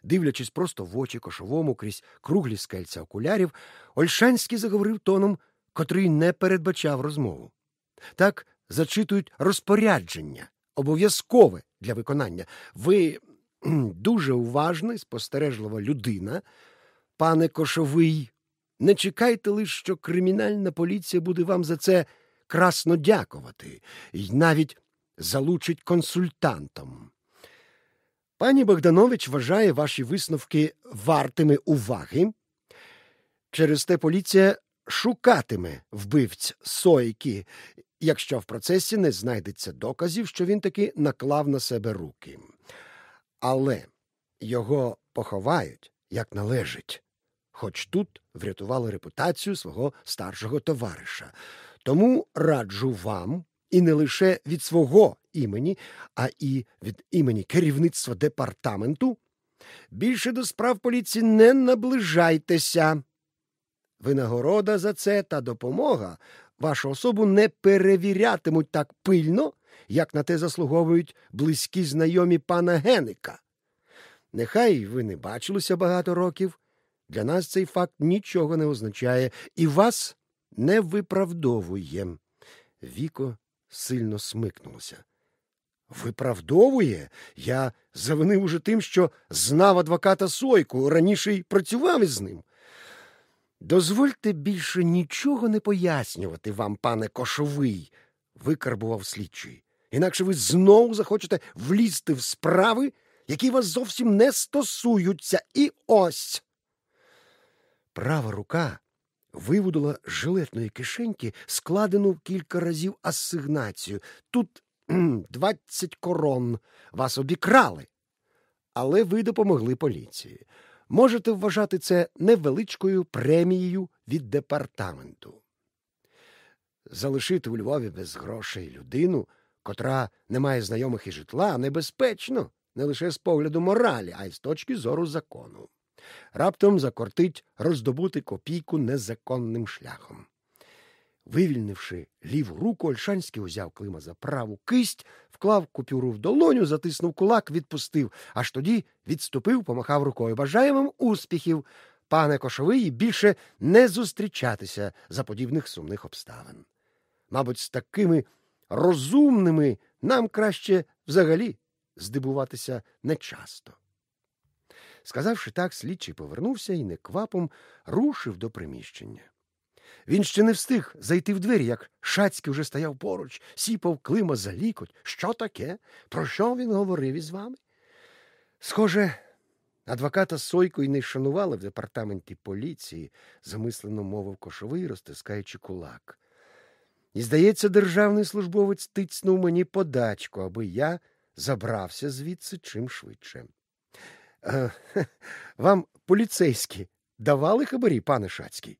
Дивлячись просто в очі кошовому крізь круглі скельця окулярів, Ольшанський заговорив тоном, котрий не передбачав розмову. Так зачитують розпорядження, обов'язкове для виконання. Ви дуже уважна і спостережлива людина, пане Кошовий. Не чекайте лише, що кримінальна поліція буде вам за це красно дякувати і навіть залучить консультантом. Пані Богданович вважає ваші висновки вартими уваги. Через те поліція шукатиме вбивць сойки, якщо в процесі не знайдеться доказів, що він таки наклав на себе руки. Але його поховають, як належить, хоч тут врятували репутацію свого старшого товариша. Тому раджу вам і не лише від свого імені, а і від імені керівництва департаменту. Більше до справ поліції не наближайтеся. Винагорода за це та допомога вашу особу не перевірятимуть так пильно, як на те заслуговують близькі знайомі пана Геника. Нехай ви не бачилися багато років. Для нас цей факт нічого не означає і вас не виправдовує. Віко сильно смикнулося. Виправдовує? Я завинив уже тим, що знав адвоката Сойку, раніше й працював із ним. Дозвольте більше нічого не пояснювати вам, пане Кошовий, викарбував слідчий. Інакше ви знову захочете влізти в справи, які вас зовсім не стосуються. І ось. Права рука виводила з жилетної кишеньки, складену в кілька разів асигнацію. Тут двадцять корон вас обікрали. Але ви допомогли поліції. Можете вважати це невеличкою премією від департаменту. Залишити у Львові без грошей людину, котра не має знайомих і житла, небезпечно не лише з погляду моралі, а й з точки зору закону. Раптом закортить роздобути копійку незаконним шляхом. Вивільнивши ліву руку, Ольшанський узяв Клима за праву кисть, вклав купюру в долоню, затиснув кулак, відпустив, аж тоді відступив, помахав рукою. Бажаю вам успіхів, пане Кошовий, більше не зустрічатися за подібних сумних обставин. Мабуть, з такими розумними нам краще взагалі здивуватися нечасто. Сказавши так, слідчий повернувся і неквапом рушив до приміщення. Він ще не встиг зайти в двері, як Шацький вже стояв поруч, сіпав клима за лікоть. Що таке? Про що він говорив із вами? Схоже, адвоката Сойко й не шанували в департаменті поліції, замислено мовив кошовий, розтискаючи кулак. І, здається, державний службовець тицнув мені подачку, аби я забрався звідси чим швидше. Е, вам поліцейські давали хабарі, пане Шацький?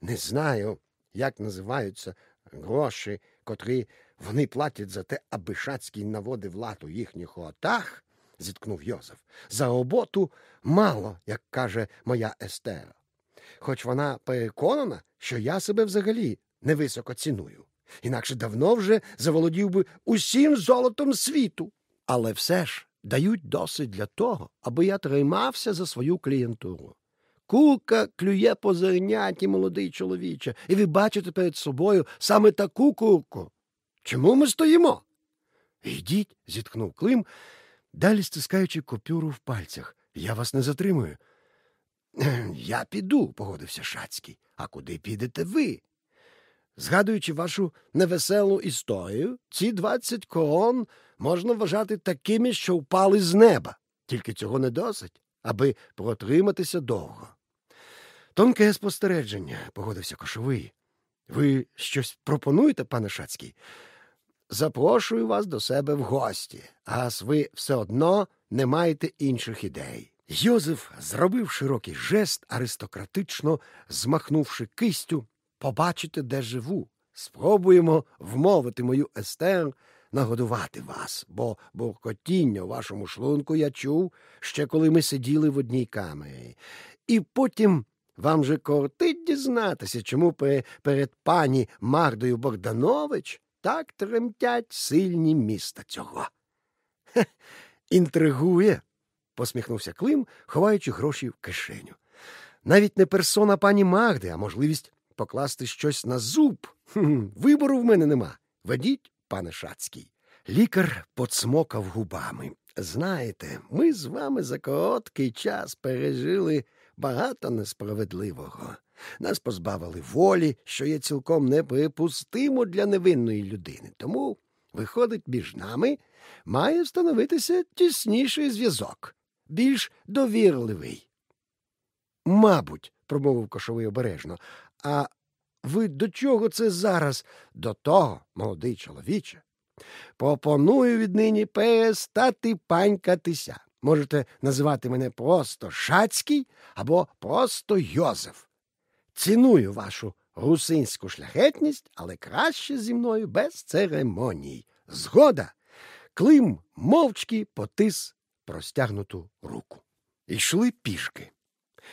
Не знаю, як називаються гроші, котрі вони платять за те, аби Шацький наводив лад у їхніх отах, зіткнув Йозеф. За роботу мало, як каже моя Естера. Хоч вона переконана, що я себе взагалі невисоко ціную. Інакше давно вже заволодів би усім золотом світу. Але все ж дають досить для того, аби я тримався за свою клієнтуру. Курка клює по зерняті, молодий чоловіче, і ви бачите перед собою саме таку курку. Чому ми стоїмо? Йдіть, зіткнув Клим, далі стискаючи копюру в пальцях. Я вас не затримую. Я піду, погодився Шацький. А куди підете ви? Згадуючи вашу невеселу історію, ці двадцять корон можна вважати такими, що впали з неба. Тільки цього не досить. аби протриматися довго. Тонке спостереження, погодився кошовий. Ви щось пропонуєте, пане Шацький? Запрошую вас до себе в гості, ас ви все одно не маєте інших ідей. Йозеф зробив широкий жест, аристократично змахнувши кистю, побачите, де живу. Спробуємо вмовити мою естер нагодувати вас, бо буркотіння у вашому шлунку я чув ще коли ми сиділи в одній камері. І потім вам же кортить дізнатися, чому перед пані Магдою Богданович так тремтять сильні міста цього. Хе, інтригує, посміхнувся Клим, ховаючи гроші в кишеню. Навіть не персона пані Магди, а можливість покласти щось на зуб. Хм, Вибору в мене нема. Ведіть, пане Шацький. Лікар поцмокав губами. Знаєте, ми з вами за короткий час пережили багато несправедливого. Нас позбавили волі, що є цілком неприпустимо для невинної людини. Тому, виходить, між нами має встановитися тісніший зв'язок, більш довірливий. Мабуть, промовив кошовий обережно, а ви до чого це зараз? До того, молодий чоловіче. Пропоную віднині перестати панькатися. Можете називати мене просто Шацький або просто Йозеф. Ціную вашу русинську шляхетність, але краще зі мною без церемоній. Згода. Клим мовчки потис простягнуту руку. Йшли пішки.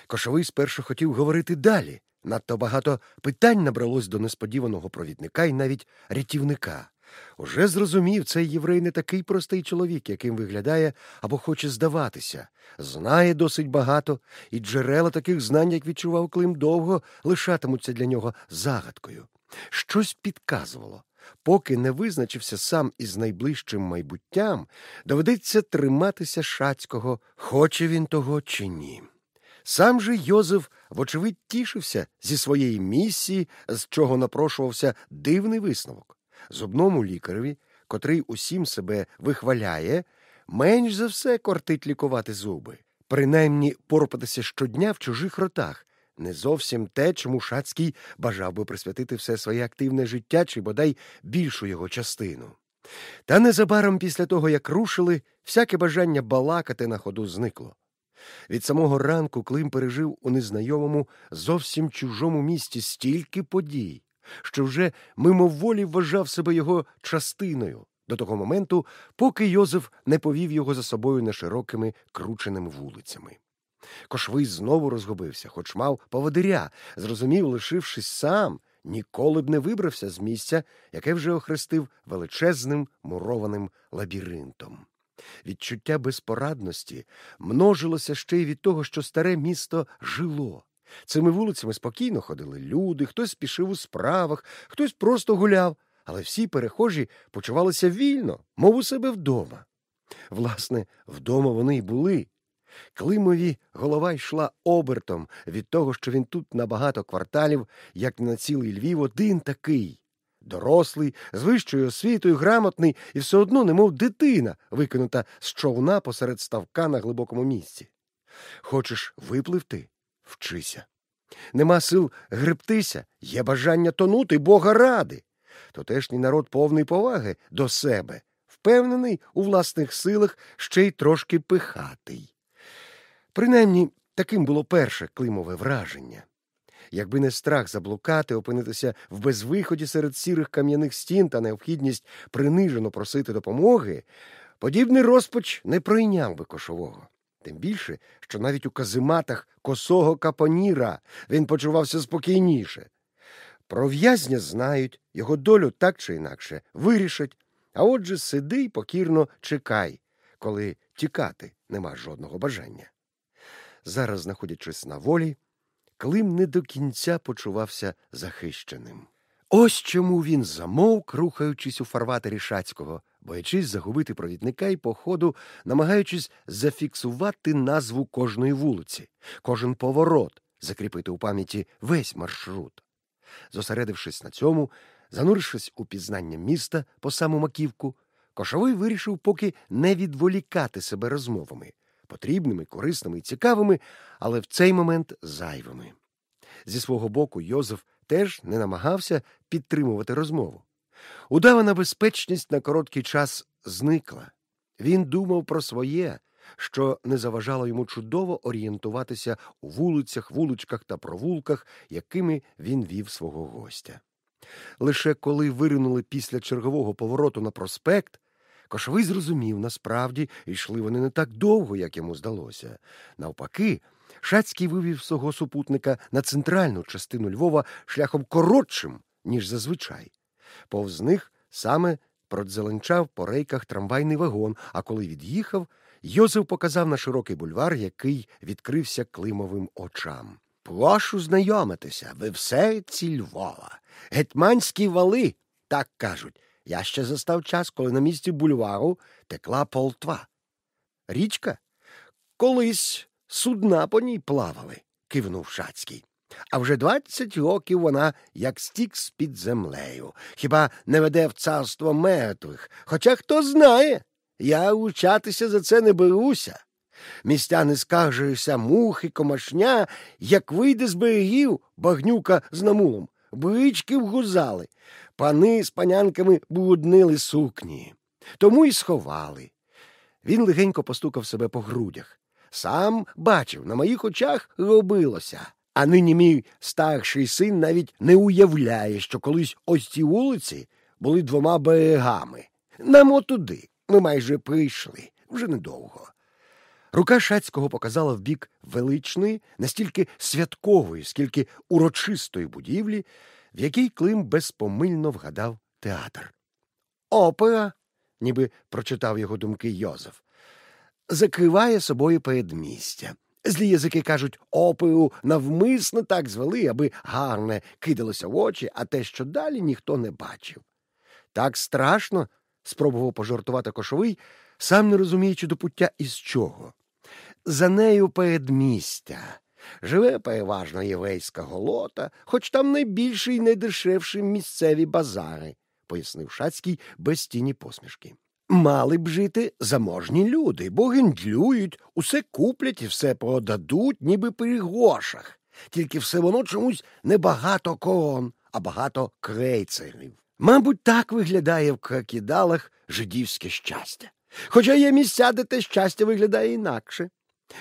Кошовий спершу хотів говорити далі. Надто багато питань набралось до несподіваного провідника і навіть рятівника. Уже зрозумів, цей єврей не такий простий чоловік, яким виглядає або хоче здаватися, знає досить багато, і джерела таких знань, як відчував Клим, довго лишатимуться для нього загадкою. Щось підказувало. Поки не визначився сам із найближчим майбуттям, доведеться триматися шацького, хоче він того чи ні. Сам же Йозеф, вочевидь, тішився зі своєї місії, з чого напрошувався дивний висновок зубному лікареві, котрий усім себе вихваляє, менш за все кортить лікувати зуби, принаймні порпатися щодня в чужих ротах. Не зовсім те, чому Шацький бажав би присвятити все своє активне життя чи бодай більшу його частину. Та незабаром після того, як рушили, всяке бажання балакати на ходу зникло. Від самого ранку Клим пережив у незнайомому, зовсім чужому місті стільки подій, що вже мимоволі вважав себе його частиною до того моменту, поки Йозеф не повів його за собою неширокими крученими вулицями. Кошвий знову розгубився, хоч мав поводиря, зрозумів, лишившись сам, ніколи б не вибрався з місця, яке вже охрестив величезним мурованим лабіринтом. Відчуття безпорадності множилося ще й від того, що старе місто жило. Цими вулицями спокійно ходили люди, хтось спішив у справах, хтось просто гуляв, але всі перехожі почувалися вільно, мов у себе вдома. Власне, вдома вони й були. Климові голова йшла обертом від того, що він тут на багато кварталів, як на цілий Львів, один такий. Дорослий, з вищою освітою, грамотний і все одно, немов дитина, викинута з човна посеред ставка на глибокому місці. Хочеш випливти? вчися. Нема сил гребтися, є бажання тонути, Бога ради. Тотешній народ повний поваги до себе, впевнений у власних силах ще й трошки пихатий. Принаймні, таким було перше климове враження. Якби не страх заблукати, опинитися в безвиході серед сірих кам'яних стін та необхідність принижено просити допомоги, подібний розпач не пройняв би кошового. Тим більше, що навіть у казиматах косого капоніра він почувався спокійніше. Про в'язня знають, його долю так чи інакше вирішать, а отже сиди й покірно чекай, коли тікати нема жодного бажання. Зараз, знаходячись на волі, Клим не до кінця почувався захищеним. Ось чому він замовк, рухаючись у фарватері Шацького, боячись загубити провідника і, по ходу, намагаючись зафіксувати назву кожної вулиці, кожен поворот, закріпити у пам'яті весь маршрут. Зосередившись на цьому, занурившись у пізнання міста по саму маківку, кошовий вирішив поки не відволікати себе розмовами, потрібними, корисними і цікавими, але в цей момент зайвими. Зі свого боку, Йозеф теж не намагався підтримувати розмову. Удавана безпечність на короткий час зникла. Він думав про своє, що не заважало йому чудово орієнтуватися у вулицях, вуличках та провулках, якими він вів свого гостя. Лише коли виринули після чергового повороту на проспект, Кошовий зрозумів, насправді йшли вони не так довго, як йому здалося. Навпаки, Шацький вивів свого супутника на центральну частину Львова шляхом коротшим, ніж зазвичай. Повз них саме продзеленчав по рейках трамвайний вагон, а коли від'їхав, Йозеф показав на широкий бульвар, який відкрився Климовим очам. Прошу знайомитися, ви все ці Львова. Гетьманські вали, так кажуть. Я ще застав час, коли на місці бульвару текла полтва. Річка? Колись судна по ній плавали, кивнув Шацький. А вже двадцять років вона як стік з під землею. Хіба не веде в царство мертвих? Хоча хто знає, я учатися за це не беруся. Містяни скаржуються мухи, комашня, як вийде з берегів багнюка з намулом, брички вгузали, пани з панянками бруднили сукні. Тому й сховали. Він легенько постукав себе по грудях. Сам бачив, на моїх очах робилося. А нині мій старший син навіть не уявляє, що колись ось ці вулиці були двома берегами. Нам отуди. Ми майже прийшли вже недовго. Рука Шацького показала в бік величної, настільки святкової, скільки урочистої будівлі, в якій Клим безпомильно вгадав театр. Опера, ніби прочитав його думки Йозеф, закриває собою передмістя. Злі язики кажуть, оперу навмисно так звели, аби гарне кидалося в очі, а те, що далі ніхто не бачив. Так страшно, спробував пожартувати кошовий, сам не розуміючи до пуття із чого. За нею передмістя. Живе переважно єврейська голота, хоч там найбільші і найдешевші місцеві базари, пояснив Шацький без тіні посмішки. Мали б жити заможні люди, бо гендлюють, усе куплять і все продадуть, ніби при грошах. Тільки все воно чомусь не багато корон, а багато крейцерів. Мабуть, так виглядає в кракідалах жидівське щастя. Хоча є місця, де те щастя виглядає інакше.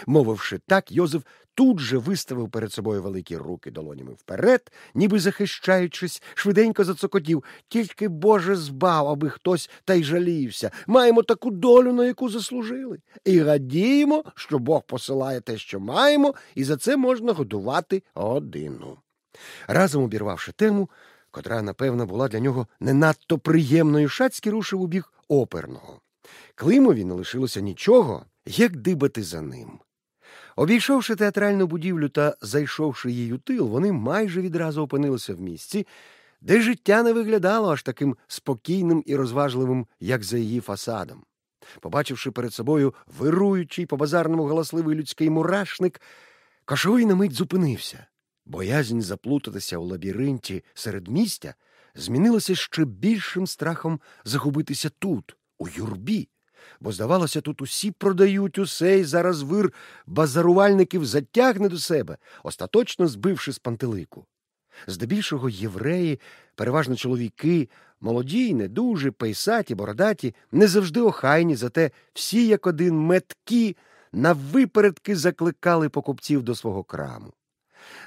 Мовивши так, Йозеф тут же виставив перед собою великі руки долонями вперед, ніби захищаючись, швиденько зацокотів. Тільки Боже збав, аби хтось та й жалівся. Маємо таку долю, на яку заслужили. І радіємо, що Бог посилає те, що маємо, і за це можна годувати родину. Разом обірвавши тему, котра, напевно, була для нього не надто приємною, Шацький рушив у біг оперного. Климові не лишилося нічого, як дибати за ним. Обійшовши театральну будівлю та зайшовши її у тил, вони майже відразу опинилися в місці, де життя не виглядало аж таким спокійним і розважливим, як за її фасадом. Побачивши перед собою вируючий по базарному галасливий людський мурашник, кошовий на мить зупинився. Боязнь заплутатися у лабіринті серед містя змінилася ще більшим страхом загубитися тут, у юрбі бо, здавалося, тут усі продають усе і зараз вир базарувальників затягне до себе, остаточно збивши з пантелику. Здебільшого євреї, переважно чоловіки, молоді й не дуже, пейсаті, бородаті, не завжди охайні, зате всі, як один меткі, на випередки закликали покупців до свого краму.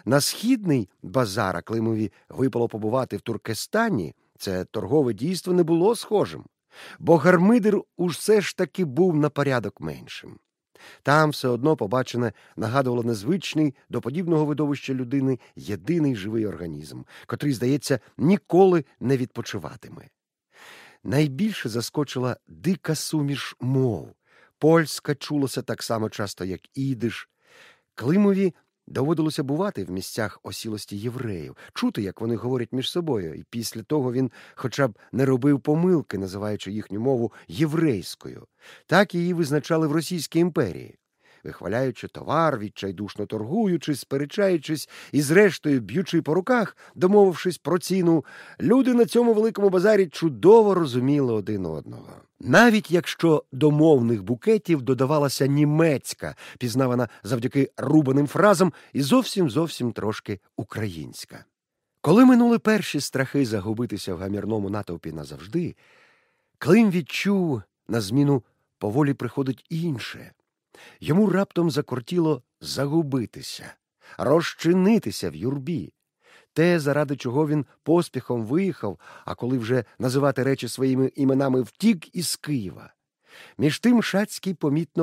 На східний базар Климові випало побувати в Туркестані, це торгове дійство не було схожим бо гармидер усе ж таки був на порядок меншим. Там все одно побачене нагадувало незвичний до подібного видовища людини єдиний живий організм, котрий, здається, ніколи не відпочиватиме. Найбільше заскочила дика суміш мов. Польська чулася так само часто, як ідиш. Климові Доводилося бувати в місцях осілості євреїв, чути, як вони говорять між собою, і після того він хоча б не робив помилки, називаючи їхню мову єврейською. Так її визначали в Російській імперії. Вихваляючи товар, відчайдушно торгуючись, сперечаючись і, зрештою, б'ючи по руках, домовившись про ціну, люди на цьому великому базарі чудово розуміли один одного. Навіть якщо до мовних букетів додавалася німецька, пізнавана завдяки рубаним фразам, і зовсім зовсім трошки українська. Коли минули перші страхи загубитися в гамірному натовпі назавжди, Клим відчув на зміну поволі приходить інше. Йому раптом закортіло загубитися, розчинитися в юрбі. Те, заради чого він поспіхом виїхав, а коли вже називати речі своїми іменами втік із Києва. Між тим Шацький помітно